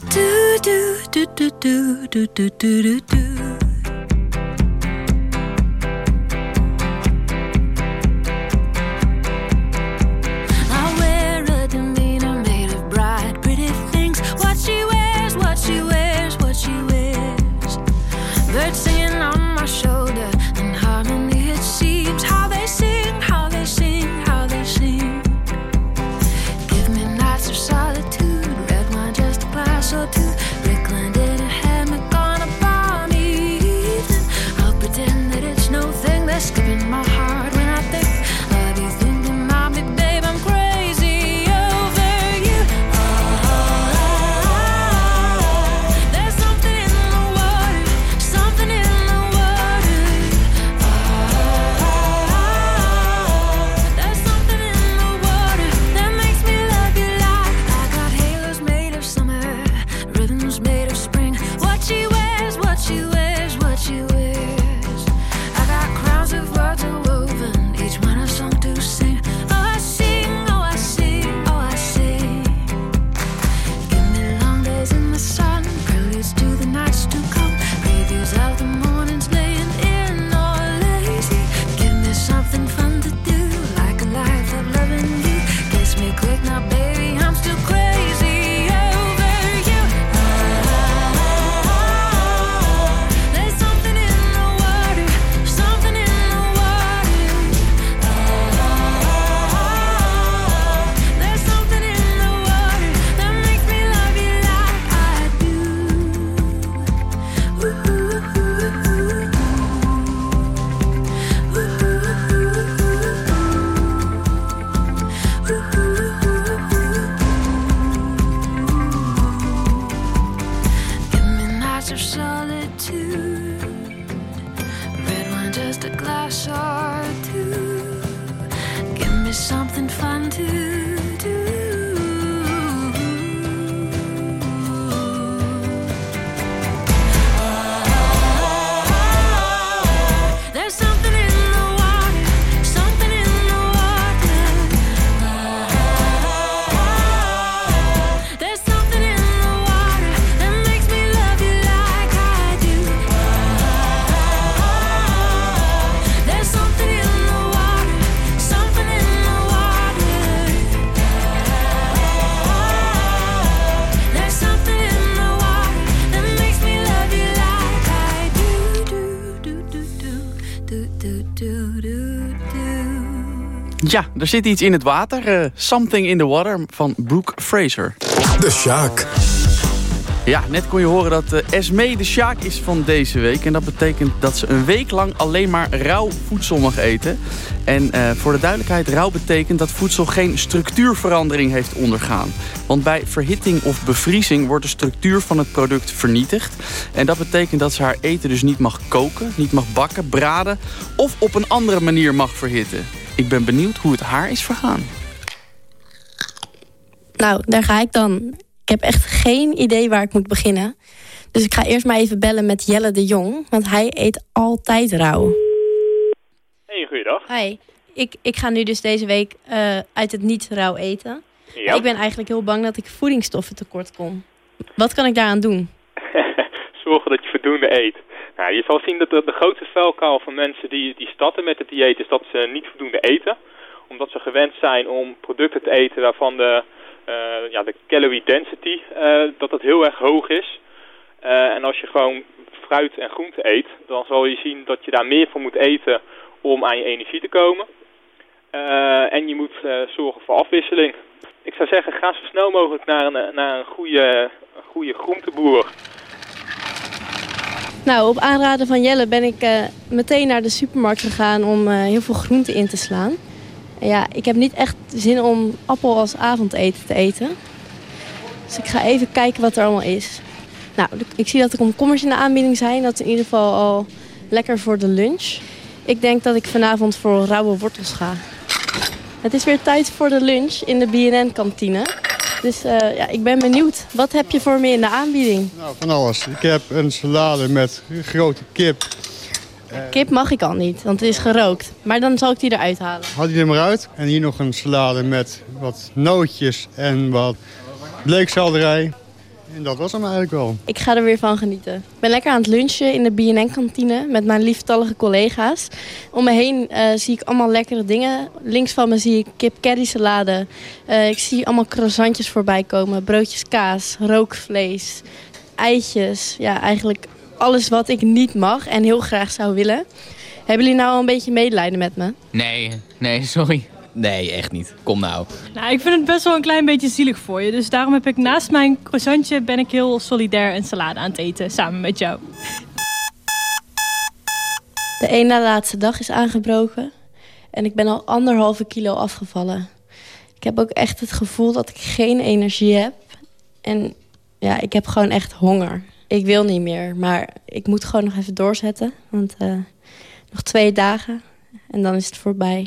Ja, er zit iets in het water. eh, Something in the Water van Brooke Fraser. De Sjaak. Ja, net kon je horen dat eh, Esmee de Sjaak is van deze week. En dat betekent dat ze een week lang alleen maar rauw voedsel mag eten. En eh, voor de duidelijkheid, rauw betekent dat voedsel geen structuurverandering heeft ondergaan. Want bij verhitting of bevriezing wordt de structuur van het product vernietigd. En dat betekent dat ze haar eten dus niet mag koken, niet mag bakken, braden... of op een andere manier mag verhitten. Ik ben benieuwd hoe het haar is vergaan. Nou, daar ga ik dan. Ik heb echt geen idee waar ik moet beginnen. Dus ik ga eerst maar even bellen met Jelle de Jong. Want hij eet altijd rauw. Hey, goeiedag. Hi. Ik, ik ga nu dus deze week eh, uit het niet rauw eten. Ja. Ik ben eigenlijk heel bang dat ik voedingsstoffen tekort kom. Wat kan ik daaraan doen? Zorgen dat je voldoende eet. Je zal zien dat de, de grootste vuilkuil van mensen die, die starten met het dieet is dat ze niet voldoende eten. Omdat ze gewend zijn om producten te eten waarvan de, eh, ja, de calorie density eh, dat dat heel erg hoog is. Eh, en als je gewoon fruit en groente eet, dan zal je zien dat je daar meer voor moet eten om aan je energie te komen. En je moet zorgen voor afwisseling. Ik zou zeggen, ga zo snel mogelijk naar een, naar een goede, goede groenteboer. Nou, op aanraden van Jelle ben ik eh, meteen naar de supermarkt gegaan om eh, heel veel groenten in te slaan. Ja, ik heb niet echt zin om appel als avondeten te eten. Dus ik ga even kijken wat er allemaal is. Nou, ik zie dat de komkommers in de aanbieding zijn. Dat is in ieder geval al lekker voor de lunch. Ik denk dat ik vanavond voor rauwe wortels ga. Het is weer tijd voor de lunch in de BNN-kantine. Dus eh, ja, ik ben benieuwd. Wat heb je voor me in de aanbieding? Nou, van alles. Ik heb een salade met grote kip. Kip mag ik al niet, want het is gerookt. Maar dan zal ik die eruit halen. Had die er maar uit. En hier nog een salade met wat nootjes en wat bleekselderij. En dat was hem eigenlijk wel. Ik ga er weer van genieten. Ik ben lekker aan het lunchen in de BNN-kantine met mijn lieftallige collega's. Om me heen eh, zie ik allemaal lekkere dingen. Links van me zie ik kip curry salade. Eh, ik zie allemaal croissantjes voorbij komen. Broodjes kaas, rookvlees, eitjes. Ja, eigenlijk alles wat ik niet mag en heel graag zou willen. Hebben jullie nou al een beetje medelijden met me? Nee, nee, sorry. Nee, echt niet. Kom nou. Nou, ik vind het best wel een klein beetje zielig voor je. Dus daarom heb ik naast mijn croissantje ben ik heel solidair een salade aan het eten. Samen met jou. De een na laatste dag is aangebroken. En ik ben al anderhalve kilo afgevallen. Ik heb ook echt het gevoel dat ik geen energie heb. En ja, ik heb gewoon echt honger. Ik wil niet meer, maar ik moet gewoon nog even doorzetten. Want eh, nog twee dagen en dan is het voorbij.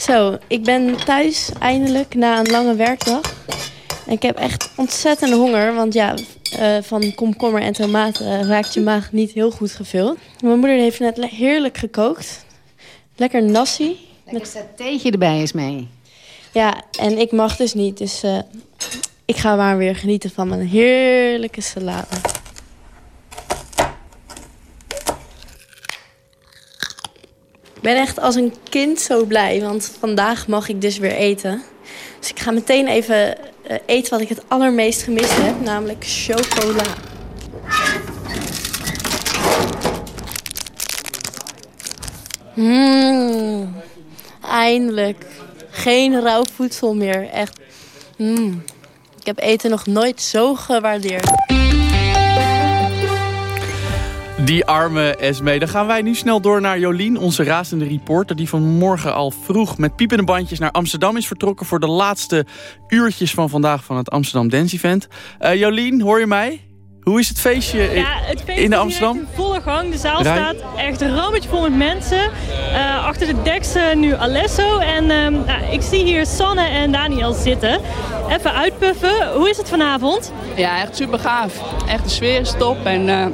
Zo, ik ben thuis eindelijk na een lange werkdag. En ik heb echt ontzettend honger, want ja, eh, van komkommer en tomaten raakt je maag niet heel goed gevuld. Mijn moeder heeft net heerlijk gekookt. Lekker nasi. Lekker satéetje erbij is mee. Ja, en ik mag dus niet, dus eh, ik ga maar weer genieten van mijn heerlijke salade. Ik ben echt als een kind zo blij, want vandaag mag ik dus weer eten. Dus ik ga meteen even eh, eten wat ik het allermeest gemist heb, namelijk chocola. Mmm, eindelijk. Geen rauw voedsel meer, echt. Mm. Ik heb eten nog nooit zo gewaardeerd. Die arme Esme. Dan gaan wij nu snel door naar Jolien, onze razende reporter... die vanmorgen al vroeg met piepende bandjes naar Amsterdam is vertrokken... voor de laatste uurtjes van vandaag van het Amsterdam Dance Event. Eh, Jolien, hoor je mij? Hoe is het feestje in, Ja, het feest in de is Amsterdam? in volle gang. De zaal Rij? staat echt een rammetje vol met mensen. Eh, achter de deks eh, nu Alesso. En ehm, nou, ik zie hier Sanne en Daniel zitten. Even uitpuffen. Hoe is het vanavond? Ja, echt super gaaf. Echt de sfeer is top en eh,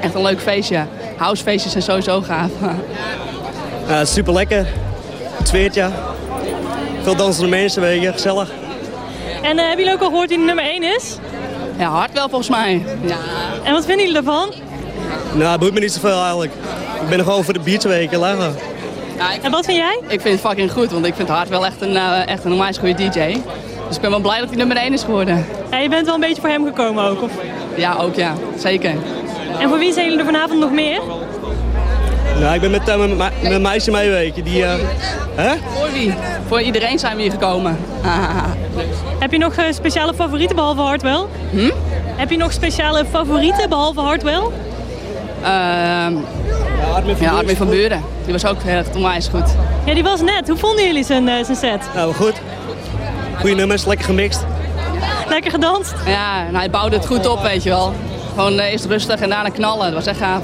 echt een leuk feestje. Housefeestjes zijn sowieso gaaf. Ja, super lekker. Het zweert Veel dansende mensen, weet je, gezellig. En eh, hebben jullie ook al gehoord wie de nummer 1 is? Ja, hard wel volgens mij. Ja. En wat vinden jullie ervan? Nou, het boeit me niet zoveel eigenlijk. Ik ben er gewoon voor de beats weken lachen. en wat vind jij? Ik vind het fucking goed, want ik vind Hart wel echt een, eh, echt een onwijs goede DJ. Dus ik ben wel blij dat hij nummer 1 is geworden. Ja, je bent wel een beetje voor hem gekomen ook, of? Ja, ook ja. Zeker. En voor wie zijn jullie er vanavond nog meer? Nou, ik ben met, uh, met, met mijn meisje mee, weet je. Die, uh, hè? Voor wie? Voor iedereen zijn we hier gekomen. Heb je nog eh, speciale favorieten behalve Hardwell? Hm? Heb je nog speciale favorieten behalve Hardwell? Ehm ja, Armin van Buren. Die was ook echt onwijs goed. Ja, die was net. Hoe vonden jullie zijn, eh, zijn set? Nou, goed. Goeie nummers, lekker gemixt. Lekker gedanst? Ja, nou, hij bouwde het goed op, weet je wel. Gewoon eh, eerst rustig en daarna knallen. Dat was echt gaaf.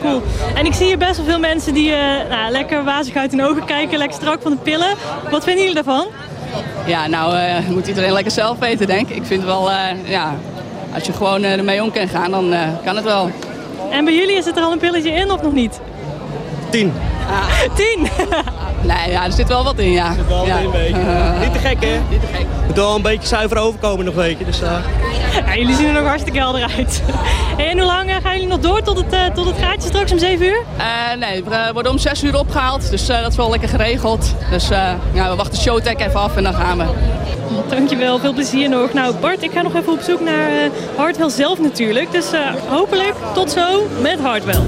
Cool. En ik zie hier best wel veel mensen die eh, nou, lekker wazig uit hun ogen kijken, lekker strak van de pillen. Wat vinden jullie daarvan? Ja, nou eh, moet iedereen lekker zelf weten, denk ik. Ik vind wel, eh, ja, als je gewoon ermee om kan gaan, dan eh, kan het wel. En bij jullie zit er al een pilletje in of nog niet? Tien. Tien? nee, ja, er zit wel wat in, ja. Er wel ja. een beetje. Niet te gek, hè? Niet te gek. Moet wel een beetje zuiver overkomen nog, weet je. Dus, uh... ja, jullie zien er nog hartstikke helder uit. Hey, en hoe lang eh, gaan jullie nog door tot het, uh, tot het gaatje straks om 7 uur? Uh, nee, we worden om 6 uur opgehaald, dus dat is wel lekker geregeld. Dus ja, we wachten de showtech even af en dan gaan we. Dankjewel, veel plezier nog. Nou Bart, ik ga nog even op zoek naar uh, Hardwell zelf natuurlijk. Dus uh, hopelijk tot zo met Hardwell.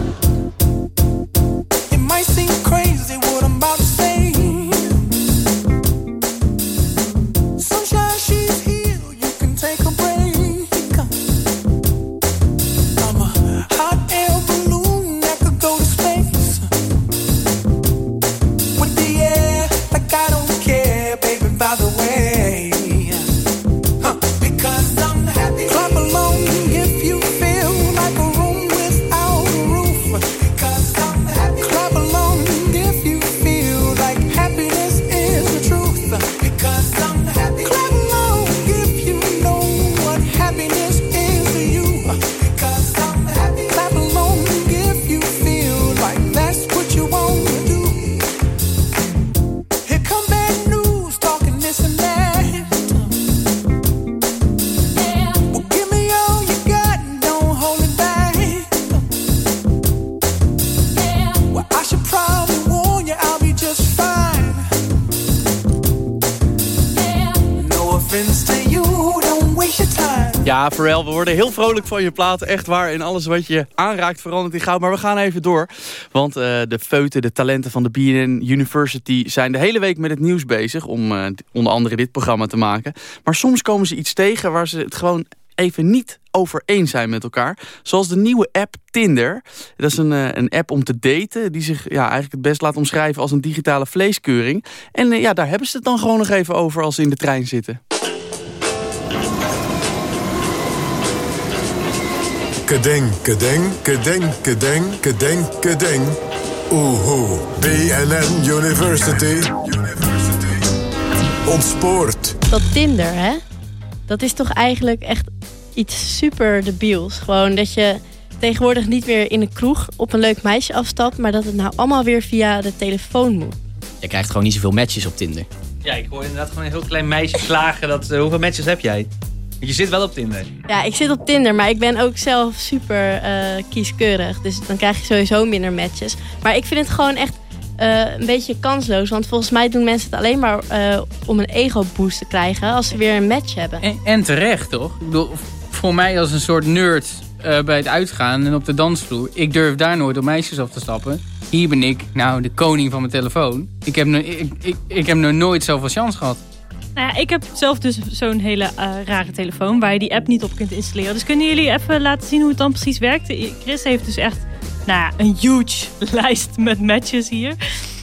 We worden heel vrolijk van je platen. Echt waar. En alles wat je aanraakt verandert in goud. Maar we gaan even door. Want uh, de feuten, de talenten van de BNN University... zijn de hele week met het nieuws bezig... om uh, onder andere dit programma te maken. Maar soms komen ze iets tegen waar ze het gewoon even niet over eens zijn met elkaar. Zoals de nieuwe app Tinder. Dat is een, uh, een app om te daten... die zich ja, eigenlijk het best laat omschrijven als een digitale vleeskeuring. En ja, daar hebben ze het dan gewoon nog even over als ze in de trein zitten. Kedeng, kedeng, kedeng, kedeng, kedeng, kedeng. Oehoe. BNN University. Ontspoort. Dat Tinder, hè? Dat is toch eigenlijk echt iets super debiels. Gewoon dat je tegenwoordig niet weer in een kroeg op een leuk meisje afstapt... maar dat het nou allemaal weer via de telefoon moet. Je krijgt gewoon niet zoveel matches op Tinder. Ja, ik hoor inderdaad gewoon een heel klein meisje klagen. Dat, uh, hoeveel matches heb jij? Je zit wel op Tinder. Ja, ik zit op Tinder, maar ik ben ook zelf super uh, kieskeurig. Dus dan krijg je sowieso minder matches. Maar ik vind het gewoon echt uh, een beetje kansloos. Want volgens mij doen mensen het alleen maar uh, om een ego-boost te krijgen... als ze weer een match hebben. En, en terecht, toch? Ik bedoel, voor mij als een soort nerd uh, bij het uitgaan en op de dansvloer... ik durf daar nooit op meisjes af te stappen. Hier ben ik, nou, de koning van mijn telefoon. Ik heb, ik, ik, ik heb nog nooit zoveel chance gehad. Nou ja, ik heb zelf dus zo'n hele uh, rare telefoon waar je die app niet op kunt installeren. Dus kunnen jullie even laten zien hoe het dan precies werkt? Chris heeft dus echt nou ja, een huge lijst met matches hier.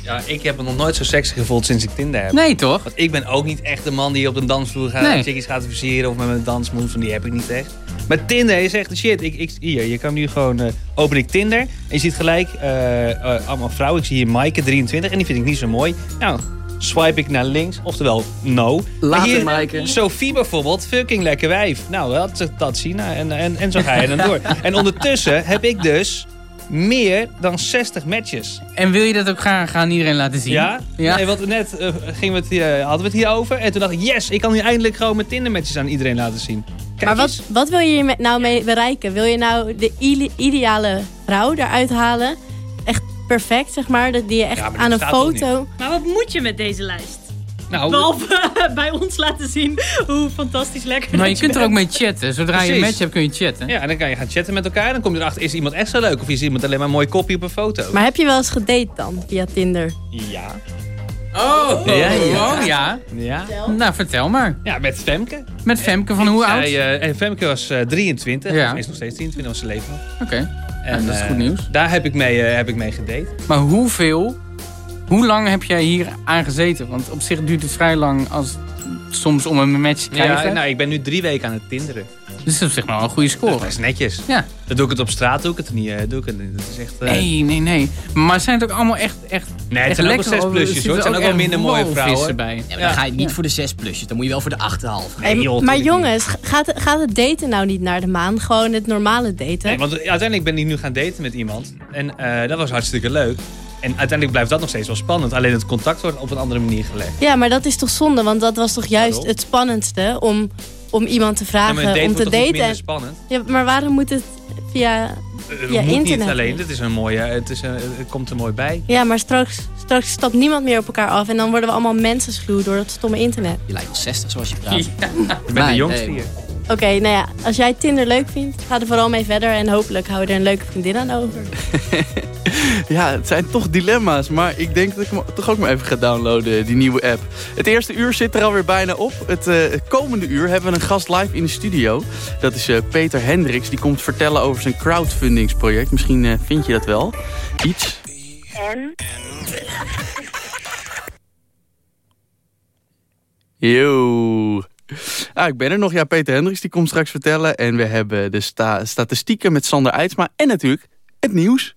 Ja, ik heb me nog nooit zo sexy gevoeld sinds ik Tinder heb. Nee, toch? Want ik ben ook niet echt de man die op een dansvloer gaat Nee. chickies gaat versieren of met mijn dansmoves, van die heb ik niet echt. Maar Tinder is echt de shit. Ik, ik, hier, je kan nu gewoon, eh, open ik Tinder en je ziet gelijk eh, eh, allemaal vrouwen. Ik zie hier Maaike, 23, en die vind ik niet zo mooi. Nou, swipe ik naar links, oftewel no. Maar Later, hier, Maaike. Sophie bijvoorbeeld, fucking lekker wijf. Nou, dat, dat zien en, en, en zo ga je dan door. En ondertussen heb ik dus meer dan 60 matches. En wil je dat ook graag aan iedereen laten zien? Ja? Ja. Nee, want net eh, gingen we het hier, hadden we het hier over. En toen dacht ik, yes, ik kan nu eindelijk gewoon mijn Tinder-matches aan iedereen laten zien. Kijk Maar wat, eens. wat wil je nou mee bereiken? Wil je nou de ide- ideale vrouw eruit halen? Echt perfect, zeg maar. Dat die je echt Ja, maar die aan een foto... Maar wat moet je met deze lijst? Nou, Behalve bij ons laten zien hoe fantastisch lekker Maar je kunt er ook mee chatten. Zodra je een match hebt, kun je chatten. Ja, en dan kan je gaan chatten met elkaar. Dan kom je erachter, is iemand echt zo leuk? Of is iemand alleen maar een mooi kopje op een foto? Maar heb je wel eens gedate dan, via Tinder? Ja. Oh, Ja, ja. oh ja. Ja. Nou, vertel maar. Ja, met Femke. Met Femke van hoe oud? Zij, eh, en Femke was eh, 23. Ja. Of is nog steeds 23, was ze leven nog. Oké. En, Ja, dat is eh, goed nieuws. Daar heb ik mee, eh, heb ik mee gedate. Maar hoeveel, hoe lang heb jij hier aan gezeten? Want op zich duurt het vrij lang als soms om een match te krijgen. Ja, nou, ik ben nu drie weken aan het tinderen. Dus dat is zeg maar wel een goede score. Dat is netjes. Ja. Dan doe ik het op straat, doe ik het niet. eh, doe ik het niet. Dat is echt... eh, Nee, nee, nee. Maar zijn het ook allemaal echt, echt Nee, het echt zijn ook wel zes plusjes, hoor. Het zijn ook wel minder mooie vrouwen. bij? Ja, maar dan ga je niet voor de zes plusjes. Dan moet je wel voor de 8,5. Hey, maar jongens, gaat, het- gaat het daten nou niet naar de maan? Gewoon het normale daten? Nee, want uiteindelijk ben ik nu gaan daten met iemand. En eh, dat was hartstikke leuk. En uiteindelijk blijft dat nog steeds wel spannend. Alleen het contact wordt op een andere manier gelegd. Ja, maar dat is toch zonde? Want dat was toch juist het spannendste om, om iemand te Ja, vragen maar een date om te daten. minder spannend? Ja, maar waarom moet het via, Eh, via moet internet? niet alleen. Het, is een mooie, het, is een, het komt er mooi bij. Ja, maar straks, straks stapt niemand meer op elkaar af en dan worden we allemaal mensenschuw door dat stomme internet. Je lijkt wel 60 zoals je praat. Ik ben de jongste hier. Oké, nou ja, als jij Tinder leuk vindt, ga er vooral mee verder en hopelijk hou je er een leuke vriendin aan over. Ja, het zijn toch dilemma's. Maar ik denk dat ik hem toch ook maar even ga downloaden, die nieuwe app. Het eerste uur zit er alweer bijna op. Het, eh, komende uur hebben we een gast live in de studio. Dat is eh, Peter Hendricks. Die komt vertellen over zijn crowdfundingsproject. Misschien eh, vind je dat wel. Iets. En? Yo. Ah, ik ben er nog. Ja, Peter Hendricks die komt straks vertellen. En we hebben de sta statistieken met Sander Eidsma. En natuurlijk het nieuws.